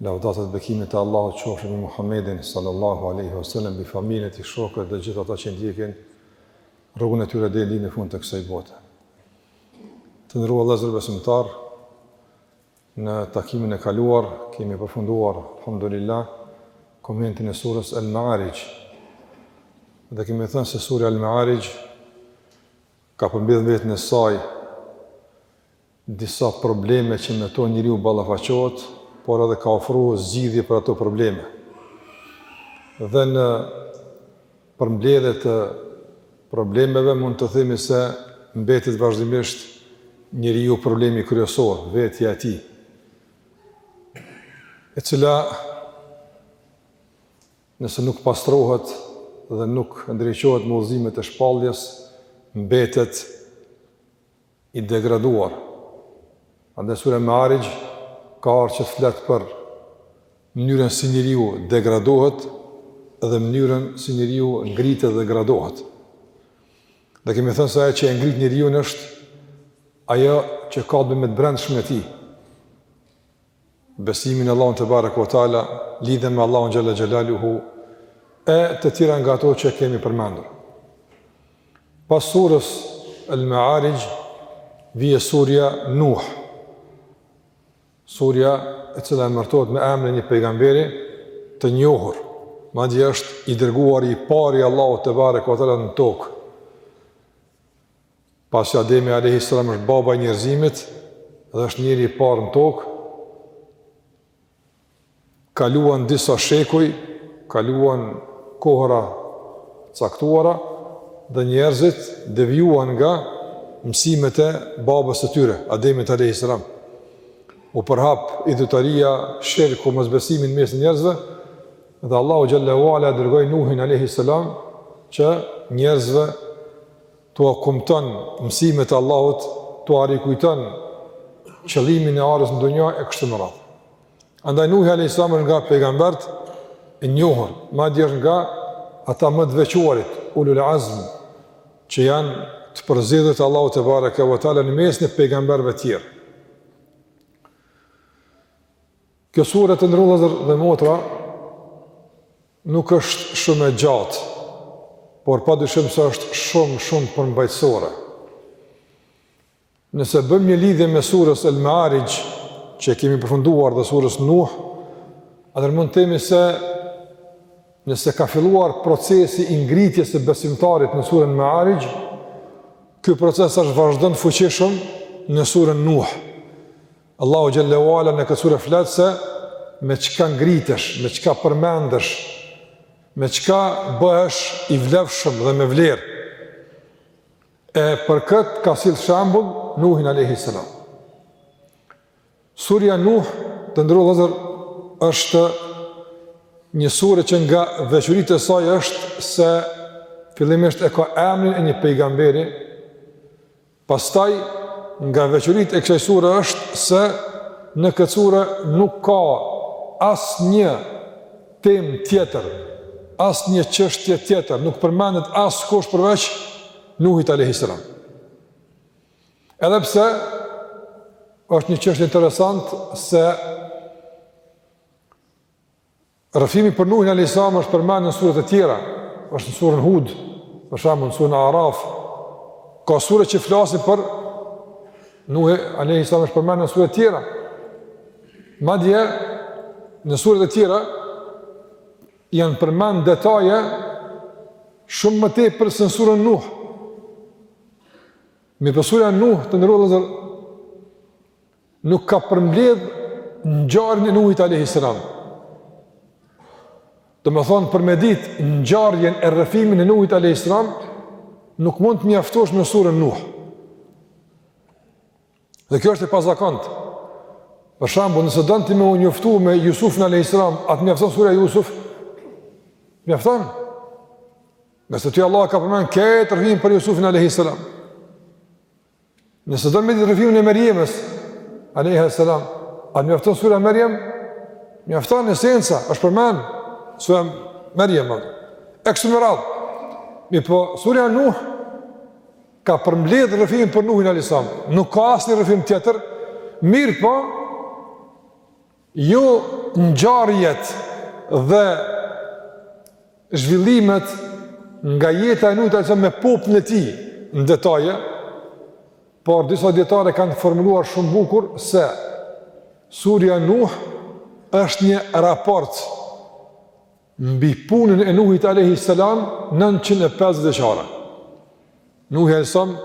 Lavdat e bekimet e Allahut qofshin mbi Muhammedin sallallahu alaihi wasallam, mbi familjen e tij, shokët dhe gjithë ata që ndjekin rrugën e tyre deri në fund të kësaj bote. Të nderuar vllezër besimtarë, në takimin e kaluar kemi përfunduar alhamdulillah komentin e surës Al-Ma'arij. Dhe kemi thënë se sura Al-Ma'arij ka përmbledh në veten e saj disa probleme që me to njeriu ballafaqohet, por edhe ka ofru zgjidhje për ato probleme. Dhe në përmbledhje të problemeve mund të themi se mbetet vazhdimisht njeriu problemi kryesor, vetja e tij, e cila nëse nuk pastrohet dhe nuk ndriçohet me udhëzimet e shpalljes, mbetet i degraduar. Andaj sure Ma'arij ka ardhur që të flet për mënyrën si njeriu degradohet dhe mënyrën si njeriu ngritet dhe gradohet. Dhe kemi thënë se ajo që e ngrit njeriun është ajo që ka të bëjë me të brendshmen e tij. besimin në Allahun tebareke ve teala, lidhjen me Allahun xhalla xhelaluhu e të tjera nga ato që kemi përmendur. Pas surës Al-Ma'arij vjen surja Nuh. Surja e cila emërtohet me emrin e një pejgamberi të njohur, madje është i dërguari i parë i Allahut tebareke ve teala në tokë. Pasi Ademi alayhis salam është baba i njerëzimit dhe është njeri i parë në tokë, kaluan disa shekuj, kaluan kohëra të caktuara dhe njerëzit devijuan nga mësimet e babës së tyre, Ademit alayhis salam. U përhap idhutaria, shirku, mosbesimi në mes të njerëzve dhe Allahu xhelle ve ala e dërgoi Nuhin alayhis salam që njerëzve t'ua kumton mësimet e Allahut, t'ua rikujton qëllimin e ardhjes në dunja e kështu me radhë. Andaj Nuhi a.s. është nga pejgamberët e njohur, madje është nga ata më të veçuarit, ulul azm, që janë të përzgjedhurit të Allahut tebareke ve teala në mesin e pejgamberëve tjerë. Kjo sure të nderuar vllezër dhe motra, Nuk është shumë e gjatë, por pa dyshim se është shumë, shumë përmbajtësore. Nëse bëjmë një lidhje mes surës El Me'arij, që e kemi përfunduar dhe surës Nuh, atëherë mund të themi se nëse ka filluar procesi i ngritjes së besimtarit në surën Me'arij, ky proces tash vazhdon fuqishëm në surën Nuh. Allahu xhel-le ue ala në këtë sure flet se me çka ngritesh, me çka përmendesh, me çka bëhesh i vlefshëm dhe me vlerë. E për këtë ka sill shembull Nuhin alayhi salam. Surja Nuh të nderuar vëllezër është një sure që nga veçoritë e saj është se fillimisht e ka emrin e një pejgamberi Pastaj nga veçoritë e kësaj sure është se në këtë sure nuk ka asnjë temë tjetër, asnjë çështje tjetër, nuk përmendet askush përveç Nuhit alayhis salam. Edhe pse është një çështje interesante se Rrëfimi për Nuhin alayhis salam është përmendur në sure të tjera, është në surën Hud, për shembull në surën Araf. Ka sure që flasin për Nuhi alayhis salam është përmendur në sure të tjera. Madje në sure të tjera janë përmend detaje shumë më tepër se në surën Nuh. Mirëpo surja Nuh të nderuar vëllezër, nuk ka përmbledh ngjarjen e Nuhit alayhi salam. Domethënë për me dit ngjarjen e rrëfimin e Nuhit alayhi salam nuk mund të mjaftosh me surën Nuh. Dhe kjo është e pazakont. Për shembull, nëse don ti me u njoftu me Jusufin alayhi salam, a të mjafton surja Jusuf. Mjafton. Ngase aty Allahu ka përmend këtë rrëfim për Jusufin alayhi salam. Nëse do me dit rrëfimin e Merjemës, alejha selam, a të mjafton surja Merjem? Mjafton esenca është përmend, surja Merjem, e kështu me radhë. Mirëpo, surja Nuh, ka përmbledh rrëfimin për Nuhin alejhi selam, nuk ka asnjë rrëfim tjetër, mirëpo, Jo ngjarjet dhe zhvillimet nga jeta e Nuhit alayhis salam me popullin e tij në detaje, por disa dijetarë kanë formuluar shumë bukur se surja Nuh është një raport mbi punën e Nuhit alejhi selam nëntëqind e pesëdhjetë vjeçare. Nuhi alejhi selam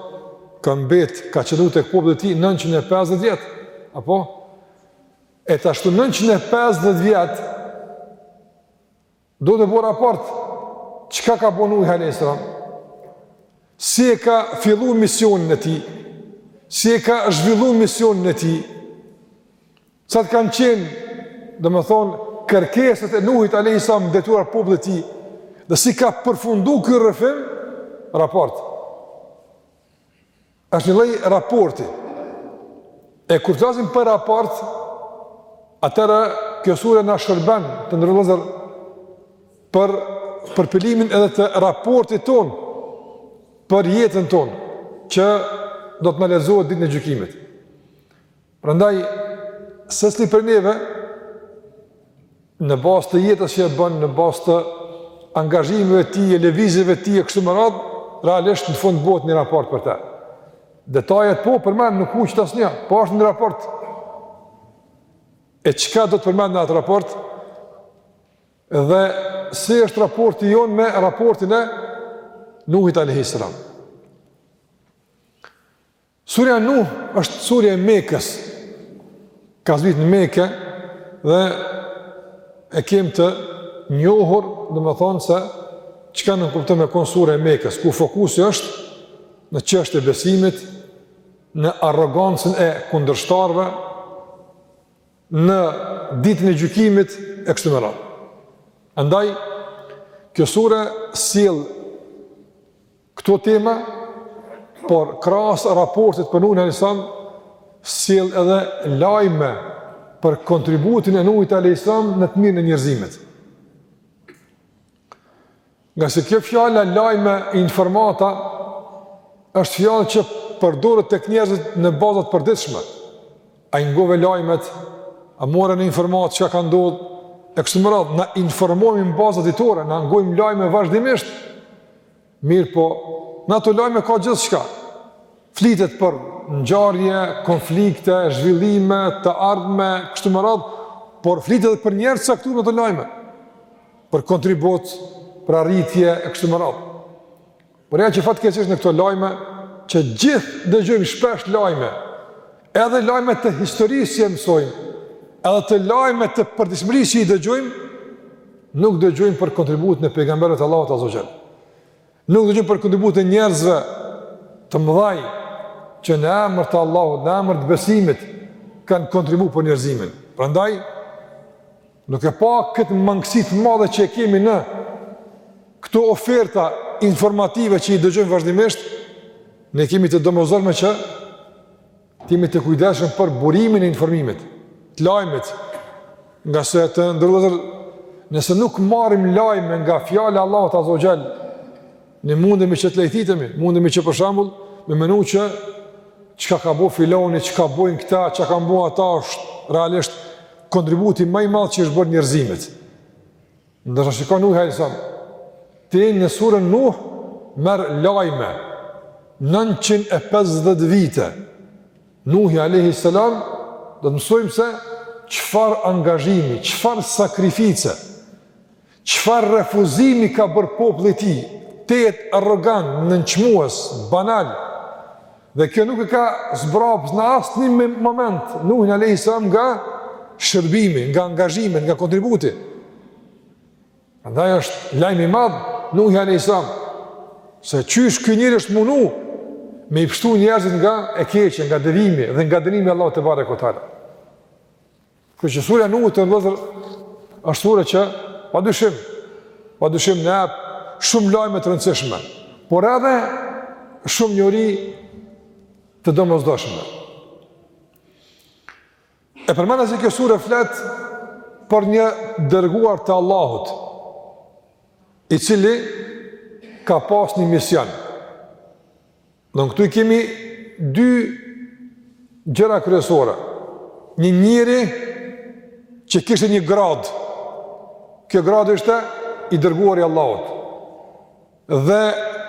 ka mbet, ka qëndru tek populli i tij 950 vjet. A po e tash tu 950 vjet duhet të bo raport çka ka bo Nuhi alejhi selam. Si e ka fillu misionin e tij? Si e ka zhvillu misionin e tij? Sa të kanë qenë, domethënë, kërkesët e Nuhit alejhi selam drejtuar popullit të tij, dhe si ka përfundu ky rrëfim, raport. është një lloj raporti. E kur flasim për raport, atëherë kjo surja na shërben të nderuar vëllezër për përpilimin edhe të raportit tonë për jetën tonë që do të na lexohet ditën e gjykimit. Prandaj secili prej neve në bazë të jetës që e bën, në bazë të angazhimeve të tij, e lëvizjeve të tij e kështu me radhë, realisht në fund bëhet një raport për të. Detajet po përmenden, nuk hiqet asnjë, po është një raport. E çka do të përmendet në atë raport? Dhe si është raporti jonë me raportin e Nuhit alejhi selam? Surja Nuh është surja e Mekës. Ka zbrit në Mekë dhe e kem të njohur, domethënë se çka nënkupton me kon sure e Mekës, ku fokusi është në çështjet e besimit, në arrogancën e kundërshtarëve, në ditën e gjykimit, e kështu me radhë. Andaj, kjo sure sjell Këto tema, por krahas raportit për Nuhin alejhi selam, sjell edhe lajme për kontributin e Nuhit alejhi selam në të mirën e njerëzimit. Ngase kjo fjala lajme, informata është fjalë që përdoret tek njerëzit në baza të përditshme. A i ngove lajmet, a more një informatë çka ka ndodhë, e kështu me radhë, na informohemi në baza ditore, na ngojmë lajme vazhdimisht, Mirëpo, në ato lajme ka gjithçka. Flitet për ngjarje, konflikte, zhvillime, të ardhme, kështu me radhë, por flitet dhe për njerëz të caktuar në ato lajme. Për kontribut, për arritje, e kështu me radhë. Por ja që fatkeqësisht në këto lajme, që gjithë dëgjojmë shpesh lajme, Edhe lajme të historisë që i mësojmë, edhe të lajme të përditshmërisë që i dëgjojmë, nuk dëgjojmë për kontributin e pejgamberëve të Allahut azze ve xhel. Nuk dëgjojmë për kontributin e njerëzve të mëdhaj që në emër të Allahut, në emër të besimit, kanë kontribu për njerëzimin. Prandaj, Duke pa këtë mangësi të madhe që e kemi në këto oferta informative që i dëgjojmë vazhdimisht, ne e kemi të domosdoshme që të jemi të kujdesshëm për burimin e informimit, të lajmit, ngase të nderuar vëllezër, nëse nuk marrim lajme nga fjala e Allahut azze ve xhel, Ne mundemi që të lejthitemi, mundemi që për shambull me menu që çka ka bo filoni, çka bojnë këta, çka kanë bo ata është realisht kontributi ma i madh që i është bërë njerëzimit. Ndërsa shika Nuhin alejhi selam, ti në suren Nuh merr lajme, 950 vite, Nuhi alejhi selam, do të mësojmë se çfarë angazhimi, çfarë sakrifice, Çfarë refuzimi ka bërë populli i tij, tejet arrogant, nënçmues, banal. Dhe kjo nuk e ka zbrapsë në asnjë moment Nuhin alejhi selam nga shërbimi, nga angazhimi, nga kontributi. Andaj është lajm i madh Nuhi alejhi selam se qysh ky njeri është munu me i pështu njerëzit nga e keqja, nga devijimi dhe nga dënimi i Allahut tebareke ue teala. Kështu që surja Nuh të vëllezër është sure që pa dyshim, pa dyshim na jep shumë lajme të rëndësishme, por edhe shumë njohuri të domosdoshme. E përmenda që kjo sure flet për një dërguar të Allahut, i cili ka pas një mision. Ne këtu i kemi dy gjëra kryesore. Një njeri që kishte një gradë, kjo gradë ishte i dërguar i Allahut. Dhe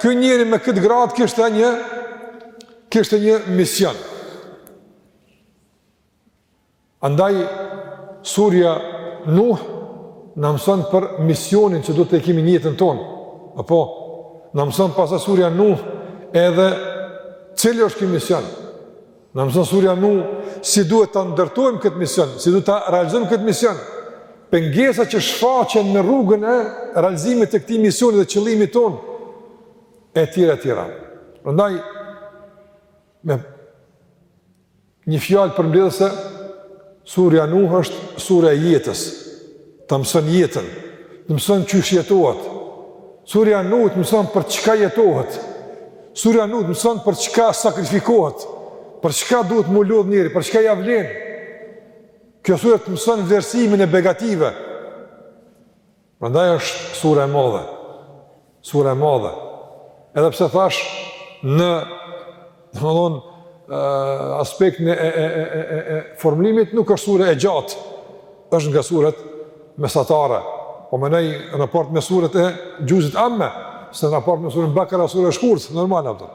ky njeri me këtë gradë kishte një, kishte një mision. Andaj surja Nuh na mëson për misionin që duhet ta kemi në jetën tonë. Apo na mëson pastaj surja Nuh edhe cili është ky mision. Na mëson surja Nuh si duhet ta ndërtojmë këtë mision, si duhet ta realizojmë këtë mision. Pengesa që shfaqen në rrugën e realizimit të këtij misioni dhe qëllimit tonë e tjera e tjera. Prandaj me Një fjalë përmbledhëse, Surja Nuh është surja e jetës, ta mëson jetën, të mëson qysh jetohet. Surja Nuh të mëson për çka jetohet. Surja Nuh të mëson për çka sakrifikohet, për çka duhet m'u lodh njeri, për çka ia vlen. Kjo sure të mëson vlerësimin e begative. Prandaj është sure e madhe. Sure e madhe. Edhe pse thashë në domethon aspektin e, e, e, e, e formulimit nuk është sure e gjatë. Është nga suret mesatare. Po menoj në raport me suret e xhuzit Amme, se në raport me suren Bekare sure e shkurt, normal, apëton.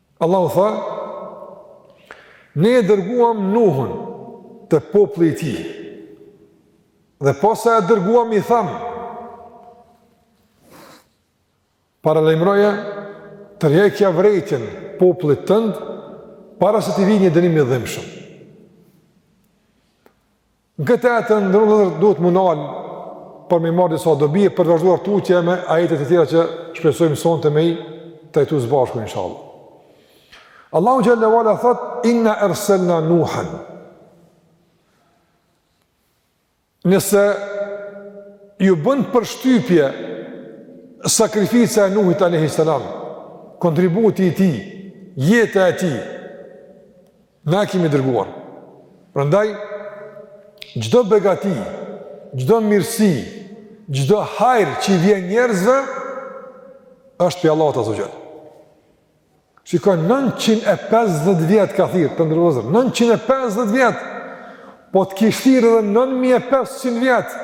Allahu tha, Ne e dërguam Nuhun të populli i tij. Dhe posa e dërguam i tham, paralajmëroje, tërhiqja vërejtjen popullit tënd, para se t'i vijë një dënim i dhimbshëm. Këtë ajet të nderuar duhet m'u nalë për me marrë disa dobi e për të vazhduar tutje me ajetet e tjera që shpresojmë sonte me i trajtu së bashku, inshallah. Allahu xhel-le ve ala thot, inna erselna nuhen. Nëse ju bën përshtypje sakrifica e Nuhit a.s. kontributi i tij, jeta e tij, Na e kemi dërguar. Prandaj çdo begati, çdo mirësi, çdo hajr që i vjen njerëzve është prej Allahut azze ve xhel. Shikoni 950 vjet ka thirr të nderuar, 950 vjet. Po të kish thirr edhe 9500 vjet,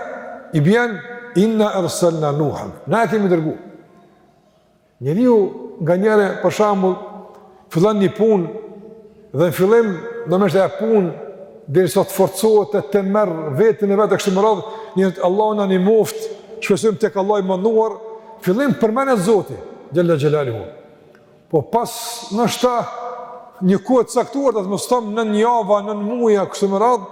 i bjen inna erselna nuhan. Na e kemi dërguar. Njeriu nganjëherë, për shembull, fillon një punë dhe në fillim domethënë e punës derisa të forcohet e të merr veten e vet dhe kështu me radhë, thotë Allahu na nimoft, shpresojmë tek Allahu i madhëruar, n'fillim përmendet Zoti, xhel-le xhelaluhu. Po pas ndoshta një kohe të caktuar, të mos thom nëntë javë, nëntë muaj kështu me radhë,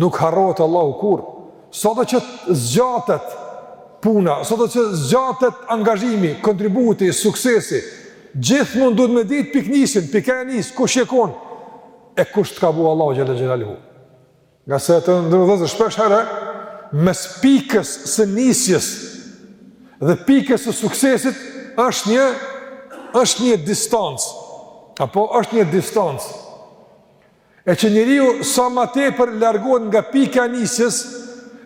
Nuk harrohet Allahu kurrë. Sado që zgjatet puna, sado që zgjatet angazhimi, kontributi, suksesi, gjithmonë duhet me ditë piknisin, pikënisjen, kush je kon? E kush të ka bu Allahu xhel-le xhelaluhu? Ngase të nderuar shpeshherë, mes pikës së nisjes dhe pikës së suksesit është një distancë. Apo është një distancë. E që njeriu sa ma tepër largohet nga pika e nisjes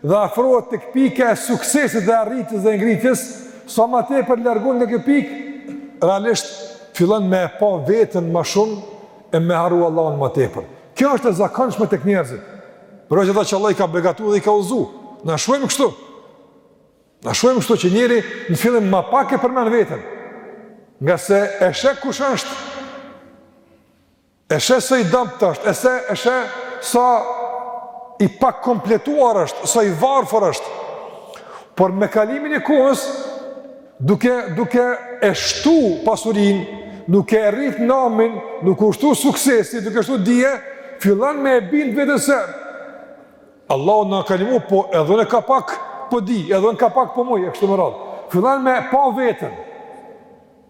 dhe afrohet tek pika e suksesit dhe arritjes dhe ngritjes, sa ma tepër largohet nga kjo pikë, realisht fillon me e pa vetën ma shumë e me harru Allahun ma tepër. Kjo është e zakonshme tek njerëzit, përveç ata që Allahu i ka begatu dhe i ka udhëzu, na shohim kështu, na shohim kështu që njeri në fillim ma pak e përmen vetën, ngase e sheh kush është, E sheh sa i dobët është, e sheh sa i pak kompletuar është, sa i varfër është. Por me kalimin e kohës, duke, duke e shtu pasurin, duke rrit namin, duke u shtu suksesi, duke shtu dije, fillon me e bind vetën se, Allahu na ka nimu, po edhe une ka pak po di, edhe une ka pak po muj, e kështu me radhë. Fillon me pa vetën.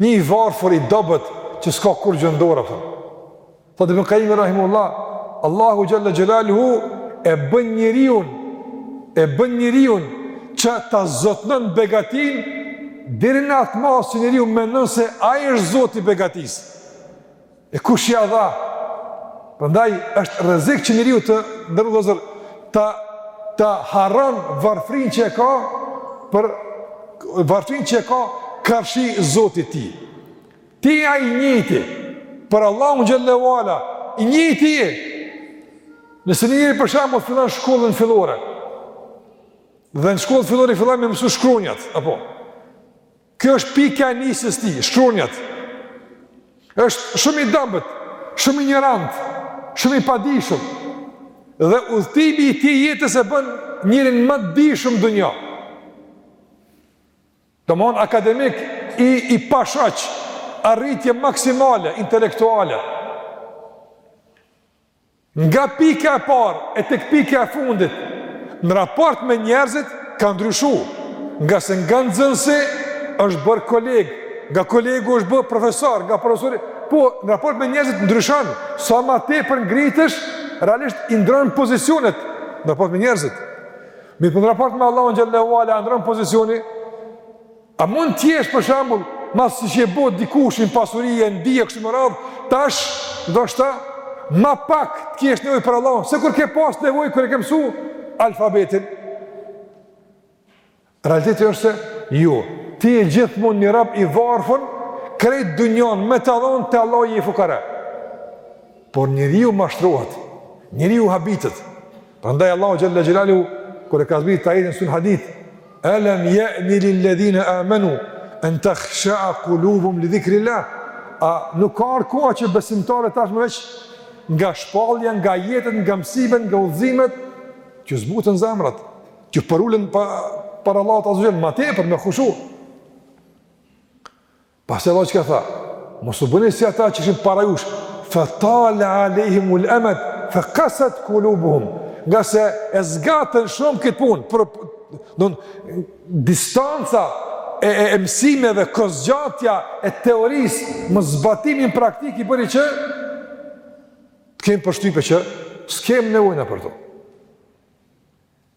Një i varfër i dobët që s'ka kurrë gjë n'dorë apo. Thotë Ibn Kajimi rahimehullah, Allahu xhelle xhelaluhu e bën njeriun e bën njeriun që ta zotnon begatinë deri në atë masë që njeriu mendon se ai është zoti i begatisë. E kush ia dha? Prandaj është rrezik që njeriu të ndërlozor ta ta harron varfrinë që e ka për varfrinë që e ka karshi Zotit tij. Ti a i njëjti, për Allahun xhelle ue ala, i njëjti je. Nëse një njeri për shembull fillon shkollën fillore, dhe në shkollën fillore i fillon me mësu shkronjat, apo, Kjo është pika e nisjes tij, shkronjat. është shumë i dobët, shumë injorant, shumë i padijshëm. Dhe udhëtimi i tij jetës e bën njerin ma të dijshëm n'dunja. Domethënë akademik i, i pashoq, arritje maksimale, intelektuale. Nga pika e parë e te pika e fundit në raport me njerëzit ka ndryshu, ngase nga nxënësi është bërë koleg, nga kolegu është bërë profesor, nga profesori, po në raport me njerëzit ndryshon, sa ma tepër ngritesh, realisht i ndrron pozicionet në raport me njerëzit. Mirëpo në raport me Allahun xhelle ue ala, a ndrron pozicioni, A mund të jesh për shembull, masi që je bo dikush në pasuri e në dije kështu me radh, tash ndoshta ma pak të kesh nevojë për Allahun, se kur ke pas nevojë kur e ke mësu alfabetin. Realiteti është se jo, ti je gjithmonë një rob i varfër, krejt dunjanë me ta dhon te Allahu je fukara. Por njeriu mashtrohet, njeriu habitet. Prandaj Allahu xhelle xhelaluhu kur e ka zbritur këtë ajetin sures Hadid, "Alam ya'ni lil ladina amanu an takhsha'a qulubuhum li dhikrillah." A nuk ka ardh koha që besimtarët tashmë veç nga shpallja, nga ajetet, nga mësimet, nga udhëzimet që t'zbuten zemrat, që përulen para Allahut azze ue xhel ma tepër me khushu. Pastaj Allahu çka tha, mos u bëni si ata që ishin para jush, fa tala alehim ul emet, fa kasat kulubuhum, ngase e zgatën shumë këtë punë, për, don, distanca e, e, e mësimeve, kohëzgjatja e teorisë, me zbatimin praktik i bëri që, të kemë përshtypje që, s'kemë nevojna për to.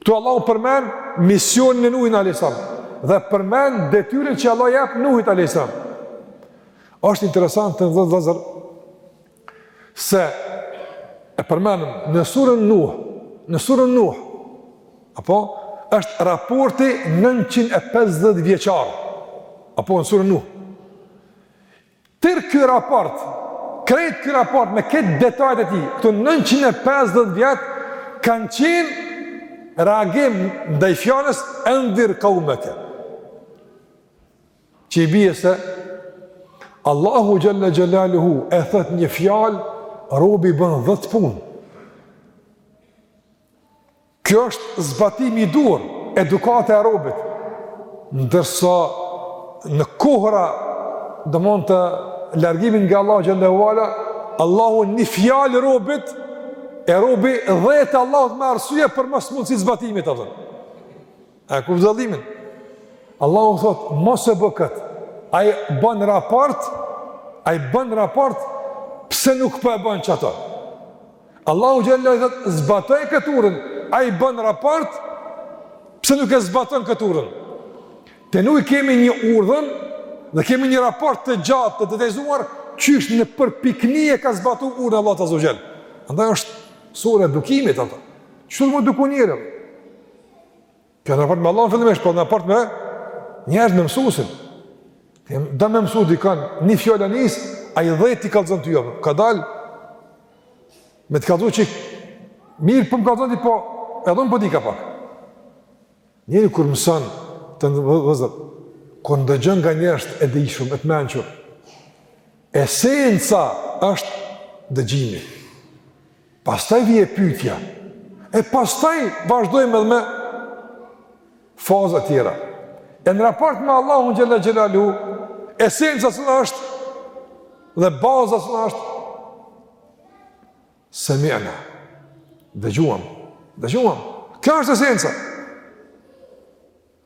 Këtu Allahu përmend misionin e Nuhin alayhis salam dhe përmend detyrën që Allah jep Nuhit alayhis salam. Është interesant të nderuar vllazër se e përmendëm në surën Nuh, në surën Nuh. Apo është raporti 950 vjeçar. Apo në surën Nuh. Tërë ky raport, krejt ky raport me këto detajet e tij, këto 950 vjet kanë qenë reagim ndaj fjalës endhir kaumeke. Që i bie se Allahu xhalla xhelaluhu e thotë një fjalë, robi bën 10 punë. Kjo është zbatimi i duhur, edukata e robit, ndërsa në kohëra do mund të largimin nga Allahu xhele ve ala, Allahu një fjalë robit, e robi dhjetë Allahut me arsye për mosmundësi t'zbatimit, apo A e kupton dallimin? Allahu thotë, mos e bë këtë. Ai bën raport, ai bën raport, pse nuk po e bën çato. Allahu xhele i thotë, zbatoje këtë urdhën, ai bën raport, pse nuk e zbaton këtë urdhën. Te Nuhi kemi një urdhën, dhe kemi një raport të gjatë të detajizuar, qysh në përpikni e ka zbatu urdhnin e Allahut azze ve xhel. Andaj është sure e edukimit, qysh me eduku njerin? Kjo në raport me Allahun fillimisht, po në raport me njerëz me mësuesin. Ti do me mësu dikan, një fjalë nis, ai dhjetë t'i kallzon ty apo. Ka dal me të kallzu çik. Mirë po më kallzon ti po, edhe un po di ka pak. Njeri kur mëson të nderuar vllazër, kur ndëgjon nga njerëzit e dijshëm e të mençur. Esenca është dëgjimi. Pastaj vjen pytja, e pastaj vazhdojmë edhe me fazat tjera. E në raport me Allahun xhele xhelaluhu, esenca cila është dhe baza cila është, semi'na, dëgjuam, dëgjuam, kjo është esenca.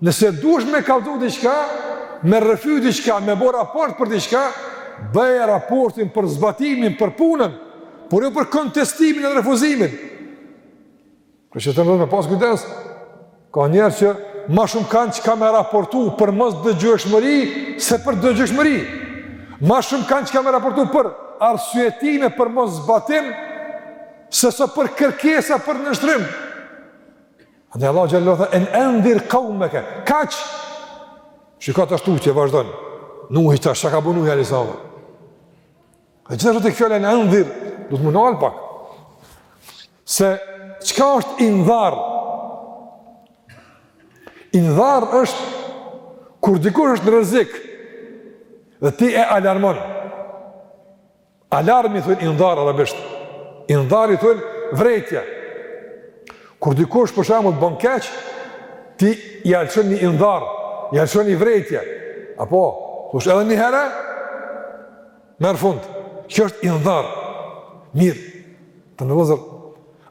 Nëse dush me kallëzu diçka, me rrëfy diçka, me bo raport për diçka, bëje raportin për zbatimin, për punën, por jo për kontestimin e refuzimin. Kështu që të nderuar me pas kujdes, ka njerëz që ma shumë kanë çka me raportu për mosdëgjueshmëri, se për dëgjueshmëri. Ma shumë kanë çka me raportu për arsyetime, për moszbatim, sesa për kërkesa, për nënshtrim. Andaj Allahu xhel-le xhelaluhu tha en endhir kaumeke. Kaq. Shiko ajeti tutje vazhdon. Nuhi ta shaka bunu ja lisa. Dhe gjithashtu te kjo fjalë endhir, du të m'u ndal pak. Se çka është indhar? Indhar është kur dikush është në rrezik dhe ti e alarmon. Alarmit i thonë indhar arabisht. Indhar i thonë vrejtjes. Kur dikush për shembull bën keq, ti i lëshon një indhar, i lëshon një vrejtje. Apo, thosh edhe një herë. Merr fund. Kjo është indhar. Mirë. Të nderuar.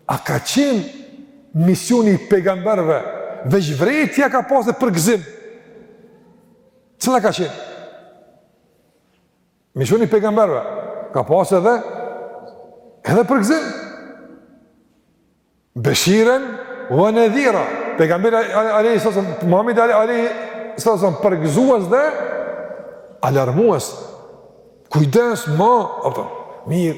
A ka qen misioni i pejgamberëve veç vrejtje a ka pasë përgzim? Cila ka qenë? Misioni i pejgamberëve ka pas edhe edhe përgzim. Beshiren ve nedhira. Pejgamberi alejhi selam Muhamedi alejhi selam përgzues dhe alarmues. Kujdes ma, apo mirë.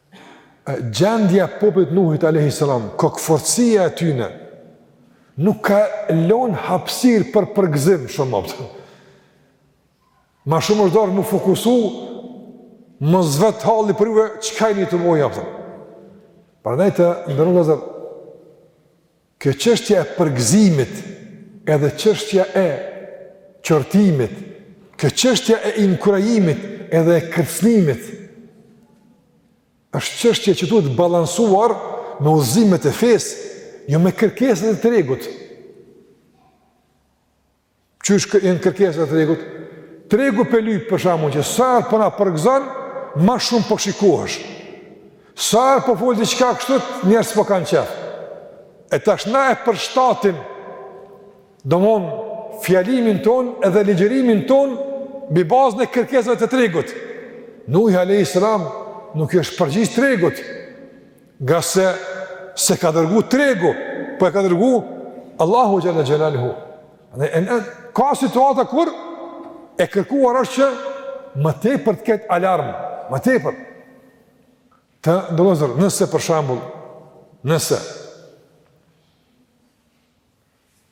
gjendja e popullit Nuhit alejhi selam, kokëfortësia e tyre nuk ka lënë hapësirë për përgëzim shumë aftë. Ma shumë është dashtë m'u fokusu mos vet halli për juve çka jeni tu bo aftë. Prandaj të nderuar vëllezër Kjo çështja e përgëzimit, edhe çështja e qortimit, kjo çështja e inkurajimit edhe e kërcënimit, është çështje që duhet balansuar me udhëzimet e fesë, jo me kërkesat e tregut. Qysh janë kërkesat e tregut? Tregu po e lyp, për shembull, që sa herë po na përgëzon, ma shumë po shikohesh. Sa herë po fol diçka kështu, njerëzit po kanë qef. E tash na e përshtatim, domethënë, fjalimin tonë edhe ligjërimin tonë, mbi bazën e kërkesave të tregut. Nuhi alejhi selam nuk i është përgjigj tregut. Ngase s'e ka dërgu tregu, po e ka dërgu Allahu xhel-le xhelaluhu. Në, në, në, ka situata kur e kërkuar është që më tepër të ketë alarm, më tepër. Të nderuar, nëse për shembull, nëse,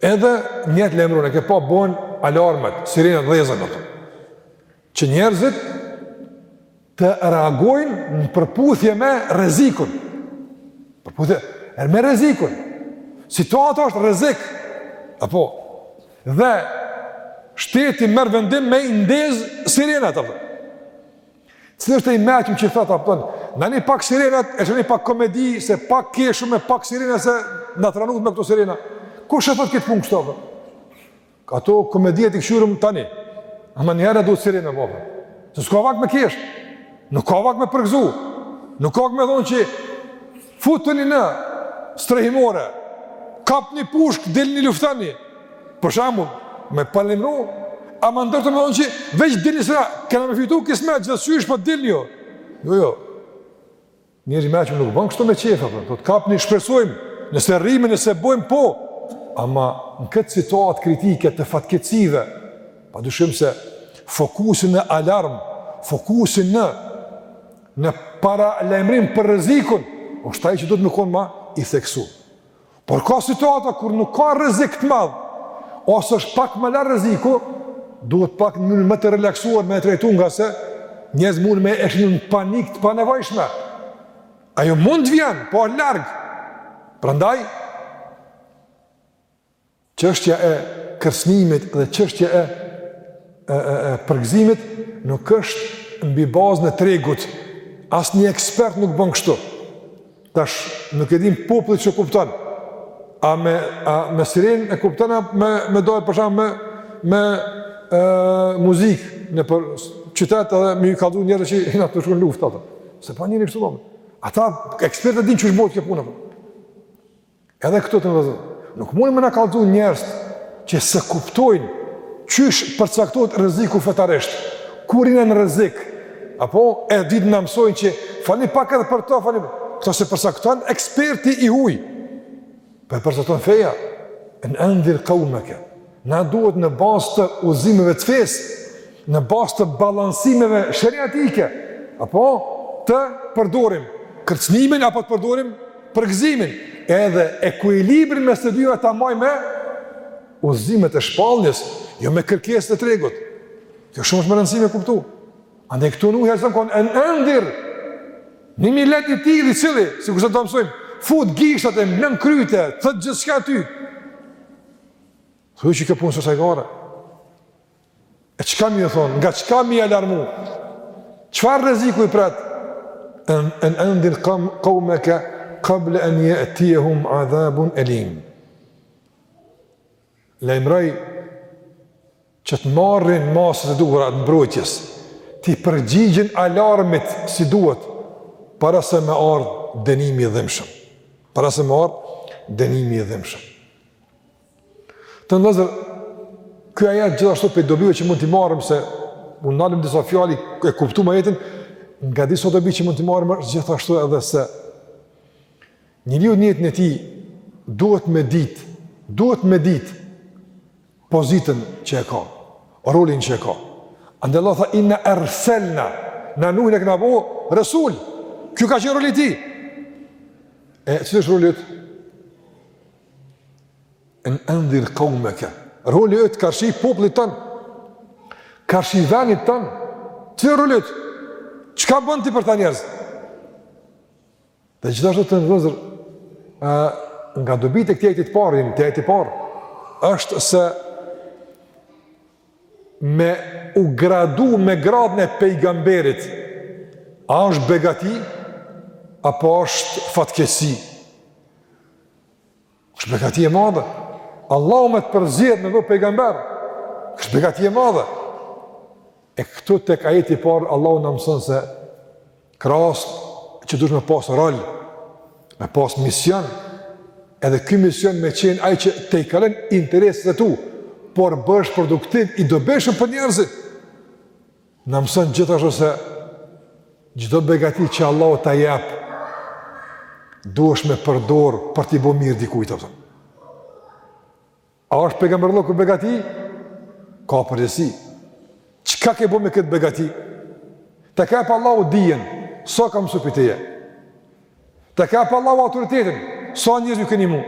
Edhe njetë lajmërun e ke pa bon alarmet, sirenat dhezen ato. Që njerëzit të reagojnë në përputhje me rrezikun. Përputhje, e me rrezikun. Situata është rrezik. Apo, dhe shteti merr vendim me i ndezë sirenat ato. Cili është ai i meçëm që i thotë, a kupton, nalni pak sirenat, e qitni pak komedi, se pak keshëm e pak sirenat, se na tranut me këto sirenat. Kush e thotë këtë punë kështu, a kupton? Ato komeditë i kqyrim tani, ama njëherë duhet sirenat, a kupton. Se s'ka vakt me keshë, nuk ka vakt me përgzu, nuk ka vakt me thonë që Futuni në strehimore, kapni pushkë, dilni luftoni. Për shembull, me paralajmëru, a mundet me thonë që veç dilni se na kena me fitu kismet, gjithqysh, po dilni jo. Jo, jo. Njeri i meçëm nuk bën kështu me qefa, për, po të kap një shpresojmë, nëse rrimë, nëse bojmë, po. Ama në këtë situatë kritike të fatkeqësive, pa dyshim se fokusimi në alarm, fokusimi në Në paralajmërim për rrezikun, është ai që duhet me kon ma i theksum. Por ka situata kur nuk ka rrezik të madh, ose është pak më larg rreziku, duhet pak në mënyrë më të relaksuar me e trajtu ngase njerëz mund me i shti në panik të panevojshëm. Ajo mund të vjen, po larg. Prandaj çështja e kërcënimit dhe çështja e e e, e përgëzimit nuk është mbi bazën e tregut. Asnjë ekspert nuk bën kështu. Tash nuk e di populli qysh kupton. A me a me sirenë e kupton a me me dal për shembull me me ë muzikë nëpër qytet edhe me kallzu njerëzve që jena tu shku n'luftë ato. S'e ban njeri kështu. Ata ekspertë e dinë qysh bëhet kjo puna. Edhe këtu vëllezër, nuk mund me na kallzu njerëz që s'e kuptojnë qysh përcaktohet rreziku fetarisht, kur jena në rrezik, apo edhe t'na mësojnë që folni pak edhe për to, folni për to, këto s'e përcakton eksperti i huj, po e përcakton feja, en endhir kaumeke, Na duhet në bazë të udhëzimeve të fesë, në bazë të balansimeve sheriatike, apo të përdorim kërcnimin, apo të përdorim përgëzimin, edhe ekuilibrin mes të dyjave ta majmë me udhëzimet e shpalljes, jo me kërkesë të tregut. Kjo shumë është me rëndësi me kuptu. Andaj këtu nuk e zënë konë, en endhir, një milet i tillë, i cili, sikurse do ta mësojmë, fut gishtat nën kryte, thotë gjithçka ty, Thuj që kjo punë s'osht hajgare. E çka me i thonë, nga çka me i alarmu? Çfarë rreziku i pret? En endhir kaumeke, kabli en je'tijehum adhabun elim. Lajmëroje, që të marrin masat e duhura të mbrojtjes, t'i përgjigjen alarmit si duhet, para se me ardhë dënimi i dhimshëm. Para se me ardhë dënimi i dhimshëm. Të nderuar vëllezër, ky ajet gjithashtu prej dobive që mund t'i marrim se u ndalëm disa fjali e kuptum ajetin, nga disa dobi që mund t'i marrim është gjithashtu edhe se njeriu në jetën e tij duhet me ditë, duhet me ditë pozitën që e ka, rolin që e ka. Andaj Allahu tha, inna erselna, na Nuhin e kena bo resul, kjo ka qenë roli i tij. E, cili është roli yt? En endhir kaumeke, roli yt karshi popullit tënd, karshi venit tënd, cili është roli yt? Çka bon ti për ata njerëz? Dhe gjithashtu të nderuar vëllezër, e, nga dobitë e këtij ajeti të parë, jemi te ajeti i parë, është se me u gradu me gradën e pejgamberit, a është begati, apo është fatkeqësi. Është begati e madhe. Allahu me të përzgjedh me t'bo pejgamber. Është begati e madhe. E këtu tek ajeti i parë, Allahu na mëson se krahas që duhesh me pasë rol, me pasë mision, edhe ky mision me qenë ai që t'i kalon intereset e tu, për me u bo produktiv i dobishëm për njerëzit. Na mëson gjithashtu se çdo begati që Allahu ta jep duhesh me përdor për t'i bërë mirë dikujt apo. A është pejgamberllëku begati? Ka përgjegjësi. Çka ke bo me këtë begati? Ta ka jep Allahu dijen, sa kanë mësu prej teje? Ta ka jep Allahu autoritetin, sa njerëz ju ke nimu.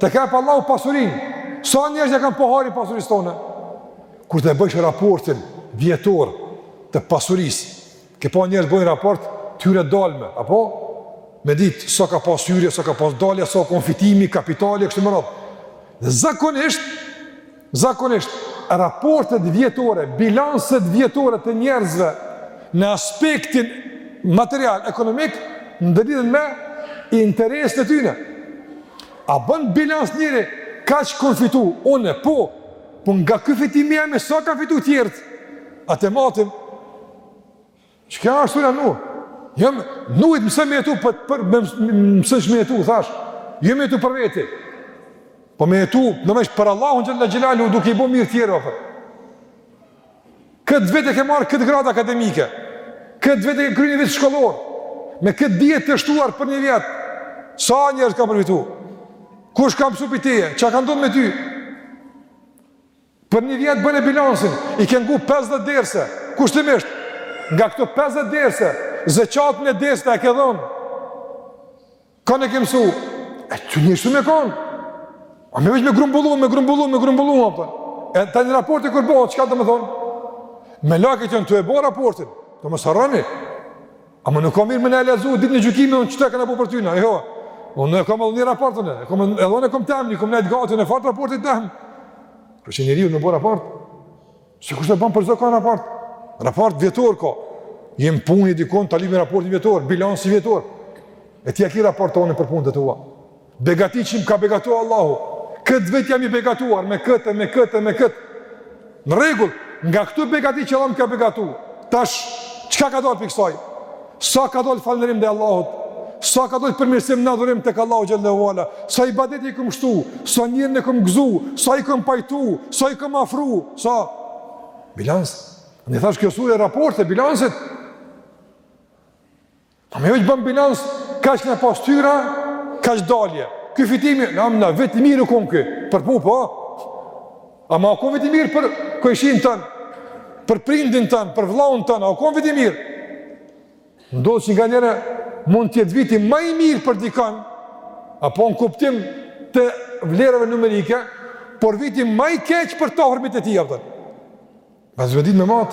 Ta ka jep Allahu pasurinë, sa njerëz ia kanë pa hajrin pasurisë tonde. Kur ta bëjsh raportin vjetor të pasurisë, ke pa njerëz bëjnë raport, hyrje dalje, apo? Me ditë, sa ka pas hyrje, sa ka pas dalje, sa kon fitimi, kapitali, kështu me radhë. Dhe zakonisht, Zakonisht, raportet vjetore, bilancet vjetore të njerëzve në aspektin material, ekonomik, ndërlidhen me interesin e tyne. A bën bilanc njeri, kaq kom fitu unë, po, po nga ky fitim i jemi, sa kanë fitu tjerët, atë e matim, Çka është ana Nuh? Nuhi t'mëson me jetu për, për t'mëson me jetu, thash. Jo me jetu për veti. Po me jetu, do m'th për Allahun xhel-le xhelaluhu, duke i bo mirë tjerëve, ofër. Këtë vit e ke marr këtë gradë akademike. Këtë vit e ke kry një vit shkollor. Me këtë dije të shtuar për një vjet. Sa njerëz kanë përfitu? Kush ka mësu prej teje? Ça ka ndodh me ty? Për një vjet bëne bilansin, i ke ngu 50 derse, kushtimisht, nga këto 50 derse, zeqatin e derseve e ke dhonë, ka ne ke mësu, e ti një shumë me konë, a me veç me grumbullu, me grumbullu, me grumbullu, apo, e tani raporti kur bohet, çka do me thonë? Melaqet janë tu e bo raportin, të mos harroni, Ama nuk ka mirë me na e lexu, ditën e gjykimit, unë qeta kam bo për ty na, jo. Unë në e kam edhe një raport, unë e kam edhe edhe unë e kam temni, kam nejtë gati, unë e fatë raportit tem. Kurse njeriut ju bo raport, secili ban përveç ka raport, raport vjetor ka, jem punu dikun, t'na lypin raportin vjetor, bilansi vjetor, e ti e ki raportin ton për punët e tua. Begati që më ka begatu Allahu, këtë vjet jam i begatuar, me këtë, me këtë, me këtë. Në rregull, nga këto begati që Allahu më ka begatu, tash, çka ka dalë pi kësaj? Sa ka dalë falënderim ndaj Allahut? Sa ka dalë përmirësim në adhurim tek Allahu Xhelle ue Ala? Sa ibadet i kom shtu? Sa njerin e kom gëzu? Sa i kom pajtu? Sa i kom afru? Sa? Bilans. Ani thash kjo sure e raportit, bilansit. Ama jo që bën bilans, kaq kom pas hyrje, kaq dalje. Ky fitimi, domethënë vjet i mirë u konë ky, për mu, po. Ama u konë vjet i mirë për kojshinë tanë, për prindin tanë, për vllaun tanë, a u konë vjet i mirë. Ndodh që nganjëherë, mund të jetë viti ma i mirë për dikon, apo në kuptim të vlerave numerike, por viti ma i keq për të afërmit e tij, a kupton. Mos veç dit me mat.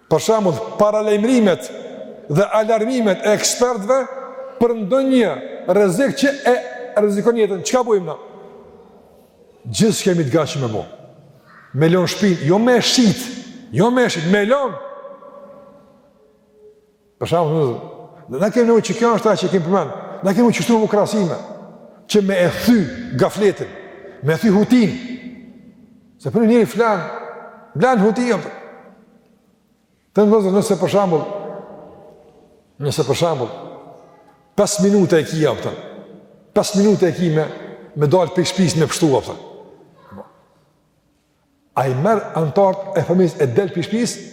Për shembull, paralajmërimet dhe alarmimet e ekspertëve për ndonjë rrezik që e rrezikon jetën, çka bojmë na? Gjithçka jemi të gatshëm me bo. Me lonë shpinë, jo me e shit, jo me e shit, me lonë. Për shembull, ne na kemi nevojë që kjo është ajo që kemi përmend. Na kemi kështu me krahasime, që me e thy gafletin, me thy hutinë. Se për njeri flen, me lan hutinë apo. Të ndodhë nëse për shembull, nëse për shembull 5 minuta e ki, a kupton. 5 minuta e ki me dal pi shpisë me pshtu a kupton. A i merr anëtarët e familjes e del pi shpisë,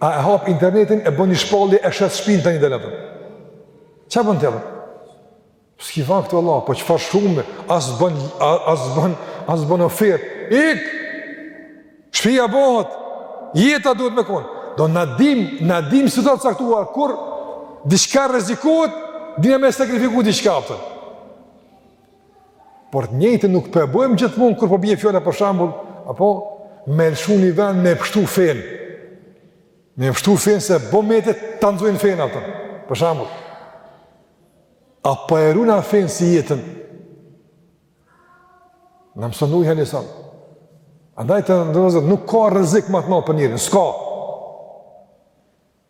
a e hap internetin e bën një shpallje e shet shpinë tani del n'atë. Ça bën tjetër? S'ki vakt vallah, po çfarë shume, as bën, as bën, as bën ofertë. Ik! Shpia bohet, jeta duhet me konë. Do na dim, na dim se të caktuar, kur diçka rrezikohet, dina me sakrifiku diçka a kupton. Por të njëjtën nuk po e bojmë gjithmonë kur po bie fjala për shembull, apo me lëshu një vend me pështu fenë. Me pështu fenë se bon me ta rrezikojn fenë atë. Për shembull, a po e rujna fenë si jetën? Na mëson Nuhi alejhisselam. Andaj të nderuar, nuk ka rrezik ma të madh për njerin, s'ka.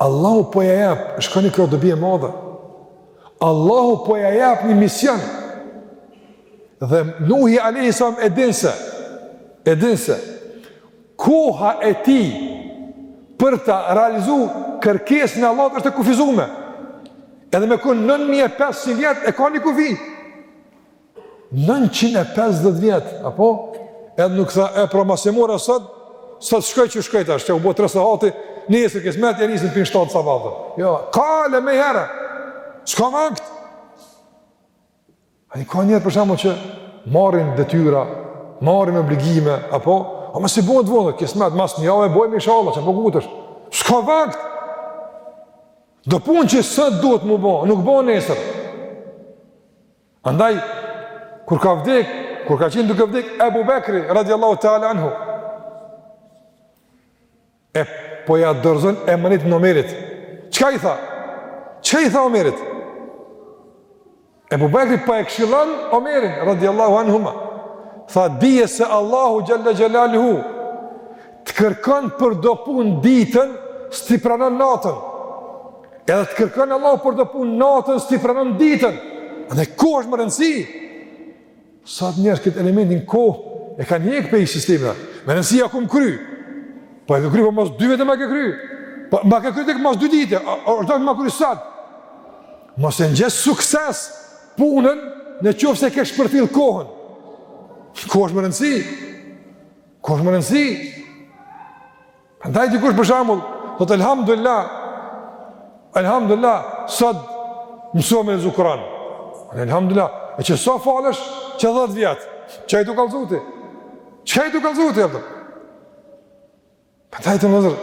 Allahu po ja jep, shikoni kjo dobi e madhe. Allahu po ja jep një mision. Dhe Nuhi alejhi selam e din se e din se koha e tij për ta realizu kërkesën e Allahut është e kufizume. Edhe me kon 950 vjet e ka një kufi. Nëntëqind e pesëdhjetë vjet, apo? Edhe nuk tha, e pra masi e mora sot, sot shkoj që shkoj tash, që u bë tre sahati, nesër kismet ja nisim prej shtatë sabahut. Jo, ka lë menjëherë. S'ka vakt. Ai ka njerëz për shembull që marrin detyra, marrin obligime, apo? A mos u bën të vonë, kismet mas një jave e bëjmë inshallah, çka po ngutesh. S'ka vakt. Do punë që sot duhet me bë, nuk bën nesër. Andaj, kur ka vdek, kur ka qenë duke vdek, Ebu Bekri, radiallahu ta'ala anhu, e po ja dorëzon emanetin Omerit. Çka i tha? Çka i tha Omerit? Ebu Bekri po e këshillon Omerin, radiallahu anhuma. Tha, dije se Allahu xhel-le xhelaluhu, të kërkon për do punë ditën, s'ti pranon natën. Edhe të kërkon Allahu për do punë natën, s'ti pranon ditën. Andaj koha është me rëndësi. Sot njerëzit këtë elementin kohë e kanë hjek prej sistemit. Me rëndësi e kam kry. Po e ke kry po mas dy vite ma ke kry. Po ma ke kry tek mas dy ditë. Është dashur me kry sot. Mos e njeh sukses punën në qoftë se ke shpërfill kohën. Koha është me rëndësi. Koha është me rëndësi. Ndaj dikush për shembull, thotë elhamdullah. Elhamdullah, sot mësua me lexu Kur'an. Elhamdullah, e që sa falesh që 10 vjet. Çka je tu kallzu ti. Çka je tu kallzu ti atë. Ndaj të nderuar,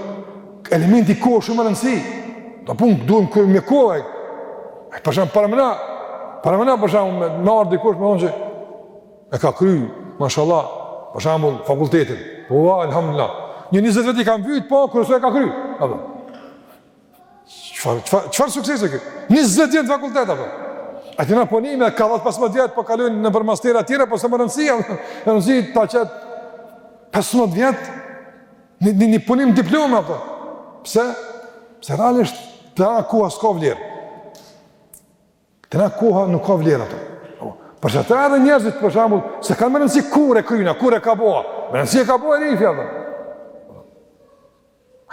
elementi kohë shumë me rëndësi. Do punë duhen me u kry me kohë. Ai për shembull paramendo, paramendo për shembull me ardh dikush me thonë se e ka kry, mashallah, për shambull, fakultetin, po va, alhamdulillah, një njëzet vjet i ka met, po, kryesorja e ka kry, apo, çfarë, çfarë, çfarë suksesi ky, njëzet vjet fakultet, apo, a kena punime, ka dhetë pesëmdhetë vjet, po kalojnë nëpër mastera tjera, po se me rëndësi, apo, me rëndësi, ta qitë, pesëmdhetë vjet, një, një, një punim diplome, apo, pse, pse realisht, te koha s'ka vlerë, Te na koha nuk ka vlerë ato. Po, edhe njerëzit për shembull, s'ka rëndësi kur e ka kry, kur e ka bo. Me rëndësi e ka bo ni fjalë. Po.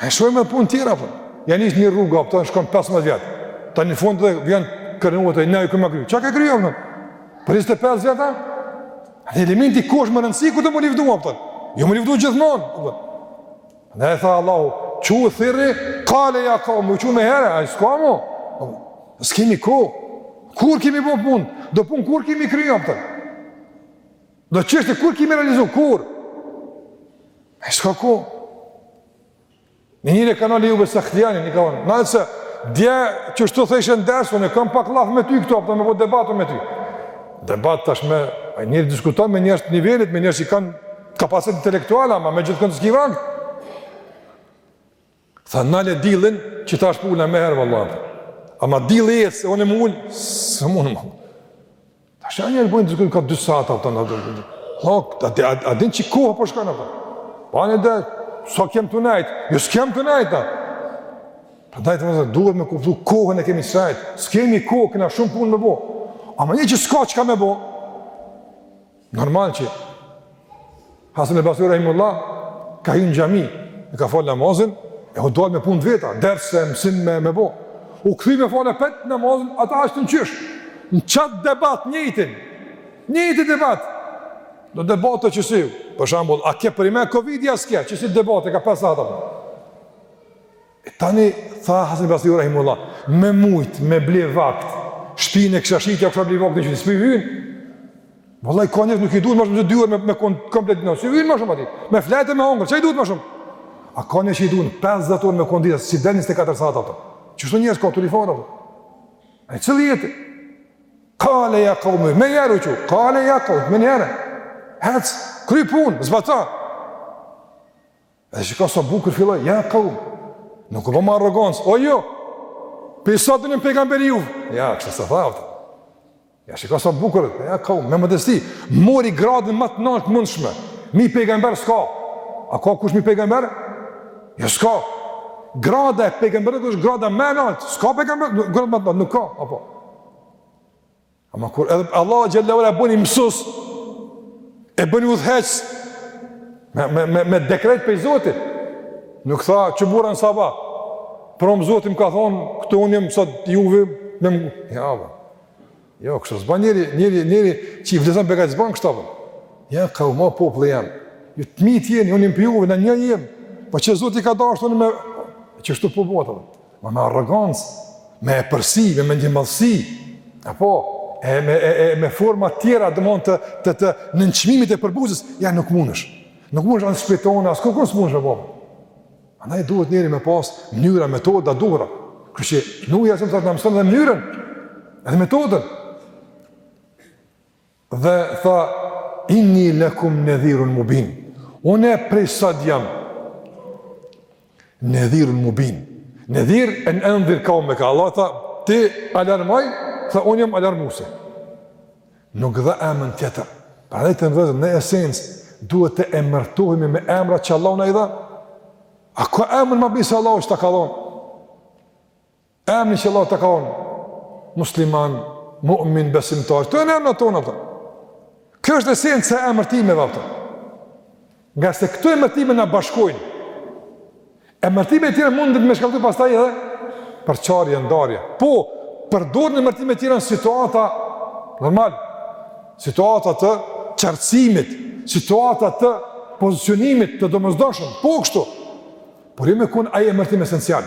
E shohim dhe punë tjera, apo. Ja nis një rrugë apo të shkon 15 vjet. Tani n'fund dhe vjen krenohet e na e kemi kry. Çka ka kryu apo? Për 25 vjet a? Ai elementi ka shumë rëndësi kur me lavdu apo? Jo me lavdu gjithmonë. Po. E tha Allahu, çu thirri, kale ja kaum, meniherë, ai s'ka mu, s'kemi kohë, kur kemi bo pun, do pun kur kemi kry, do çështje kur kemi realizu, kur, ai s'ka kohë, në njeri kanali ju bësë këtjani, një ka vonë, në nëse, dje qështu thojsha në ders, unë kam pak llaf me ty këto, me u debatu me ty, debat tash me, a njeri diskuton me njerëz të nivelit, me njerëz qi kanë, Kapacitet intelektual ama me gjithë kënd s'ki vakt. Tha nale dillin që ta është për ulen niherë vëlla. Ama dilli se unë me u ul, s'mundem. Tash a njerëz bojnë të zhukën ka dy sahat për të nga dhërë. Ha, a, a, a din që kohë për po shkon apo? Po ne dhe, s'kem të nejtë? Jo, s'kem të nejtë, ta. Prandaj të nëzër, duhet me kuptu kohën e kemi sajtë. S'kemi kohë, kena shumë punë me bo. Ama një që s'ka çka me bo, Normal që Hasan el Basri Rahimehullah ka hi në xhami, e ka falë namazin, e u dalë me punë të veta, derse, mësin me, me bo. U kthy me falë apet namazin, ata ishin qysh. Në qatë debat njëjtin, njëjtin debat, do debate qësi, për shambull, a ke pri me Covid-i, a s'ke, qësi debate kan pasë ata po. Tani, tha Hasan Basriu Rahimehullah, me mujt, me ble vakt, shpine kisha shitë, kisha ble vakt qëtyne, s'pi vynë. Vëllaj, ka njerëz nuk i duhet ma shumë se dy orë me, me komplet ditë, s'i vyn ma shumë atij, me fjetë me hongër, ç'i duhet ma shumë? A ka njerëz që i duhet 50 orë me kon dita, s'i del 24 sahat ato. Qështu njerëz ka trifar, ato? E qillë jetë? Kale ja kaum, menjëherë u çu, kale ja kaum, menjëherë. Hec, kry punë, zbata. Edhe shiko sa bukur filloi, ja kaum. Nuk u ba me arrogancë. O jo. Prej sotit unë jam pejgamberi juj? Ja, kështu s'e tha, a po. Ja, shiko sa bukur, ja kaum, me modesti. Mori gradën më të naltë mundshme. Mi pejgamber s'ka. A ka kush mi pejgamber? Ja, jo, s'ka. Grada e pejgamberit është grada më naltë. S'ka pejgamber, grada më naltë, nuk ka. Apo. Ama kur edhe Allahu xhel-le ue ala e bën mësues e bën udhëheqës me me me, me dekret prej Zotit. Nuk tha çu burrë saba. Po mu Zoti më ka thon, këtu unë jam sot juve me ja. Ba. Jo, kështu s'bën njeri, njeri, njeri që i vlerëson begatit s'bën kështu. Ba. Ja kaum, populli jem. Ju të mitë jeni, unë jam prej juve, ne një jem. Po që Zoti ka dashtë, unë me... Qështu po bëtë, Ma me arrogancë, me epërsi, me mendjemadhësi, apo, e me, e, e me forma tjera, domethënë të, të, të, nënçmimit e përbuzjes, ja nuk mundësh. Nuk mundësh as shpëton, askërkun s'mundësh me bërë. Andaj duhet njeri me pas mënyra, metoda, t'duhura. Kështu që Nuhi alejhi selam na mëson edhe mënyrën, edhe metodën. Dhe tha, inni lekum nedhirun mubin. Unë prej sa jam, nedhirun mubin. Nedhir, en endhir kaumeke. Allahu tha, ti alarmoj, tha, unë jam alarmuesi. Nuk dha emën tjetër. Prandaj të nderuar vëllezër, në esencë, duhet të emërtohemi me emra që Allahu na i dha. A ka emën ma mirë se Allahu që ta ka dhonë? Emni që Allahu ta ka dhonë, musliman, mu'min, besimtar, këto janë emnat tona, pra. Kjo është esenca e emërtimeve, pra. Ngase këto emërtime na bashkojnë. Emërtime tjera munden me shkaktu pastaj edhe përçarje, ndarje. Po, përdoren emërtime tjera në situata normal, situata të qartësimit, situata të pozicionimit të domosdoshëm, po kështu, por jo me kon ai emërtim esencial.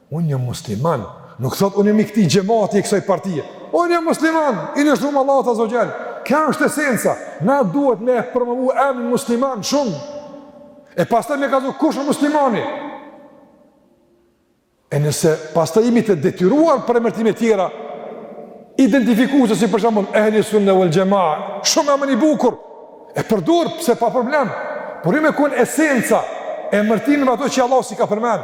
Unë jam musliman, nuk thot unë jam i këtij xhamati i kësaj partie. Unë jam musliman, i nënshtrum Allahut azze ve xhel. Kjo është esenca. Na duhet me promovu emrin musliman shumë. E pastaj me kallzu kush është muslimani? E nëse pastaj jemi të detyruar për emërtime tjera, identifikuese si për shembull Ehli Sunne wal Jamaa, shumë emën i bukur. E përdor pse pa problem. Por jo me kon esenca e emërtimeve ato që Allahu s'i ka përmend.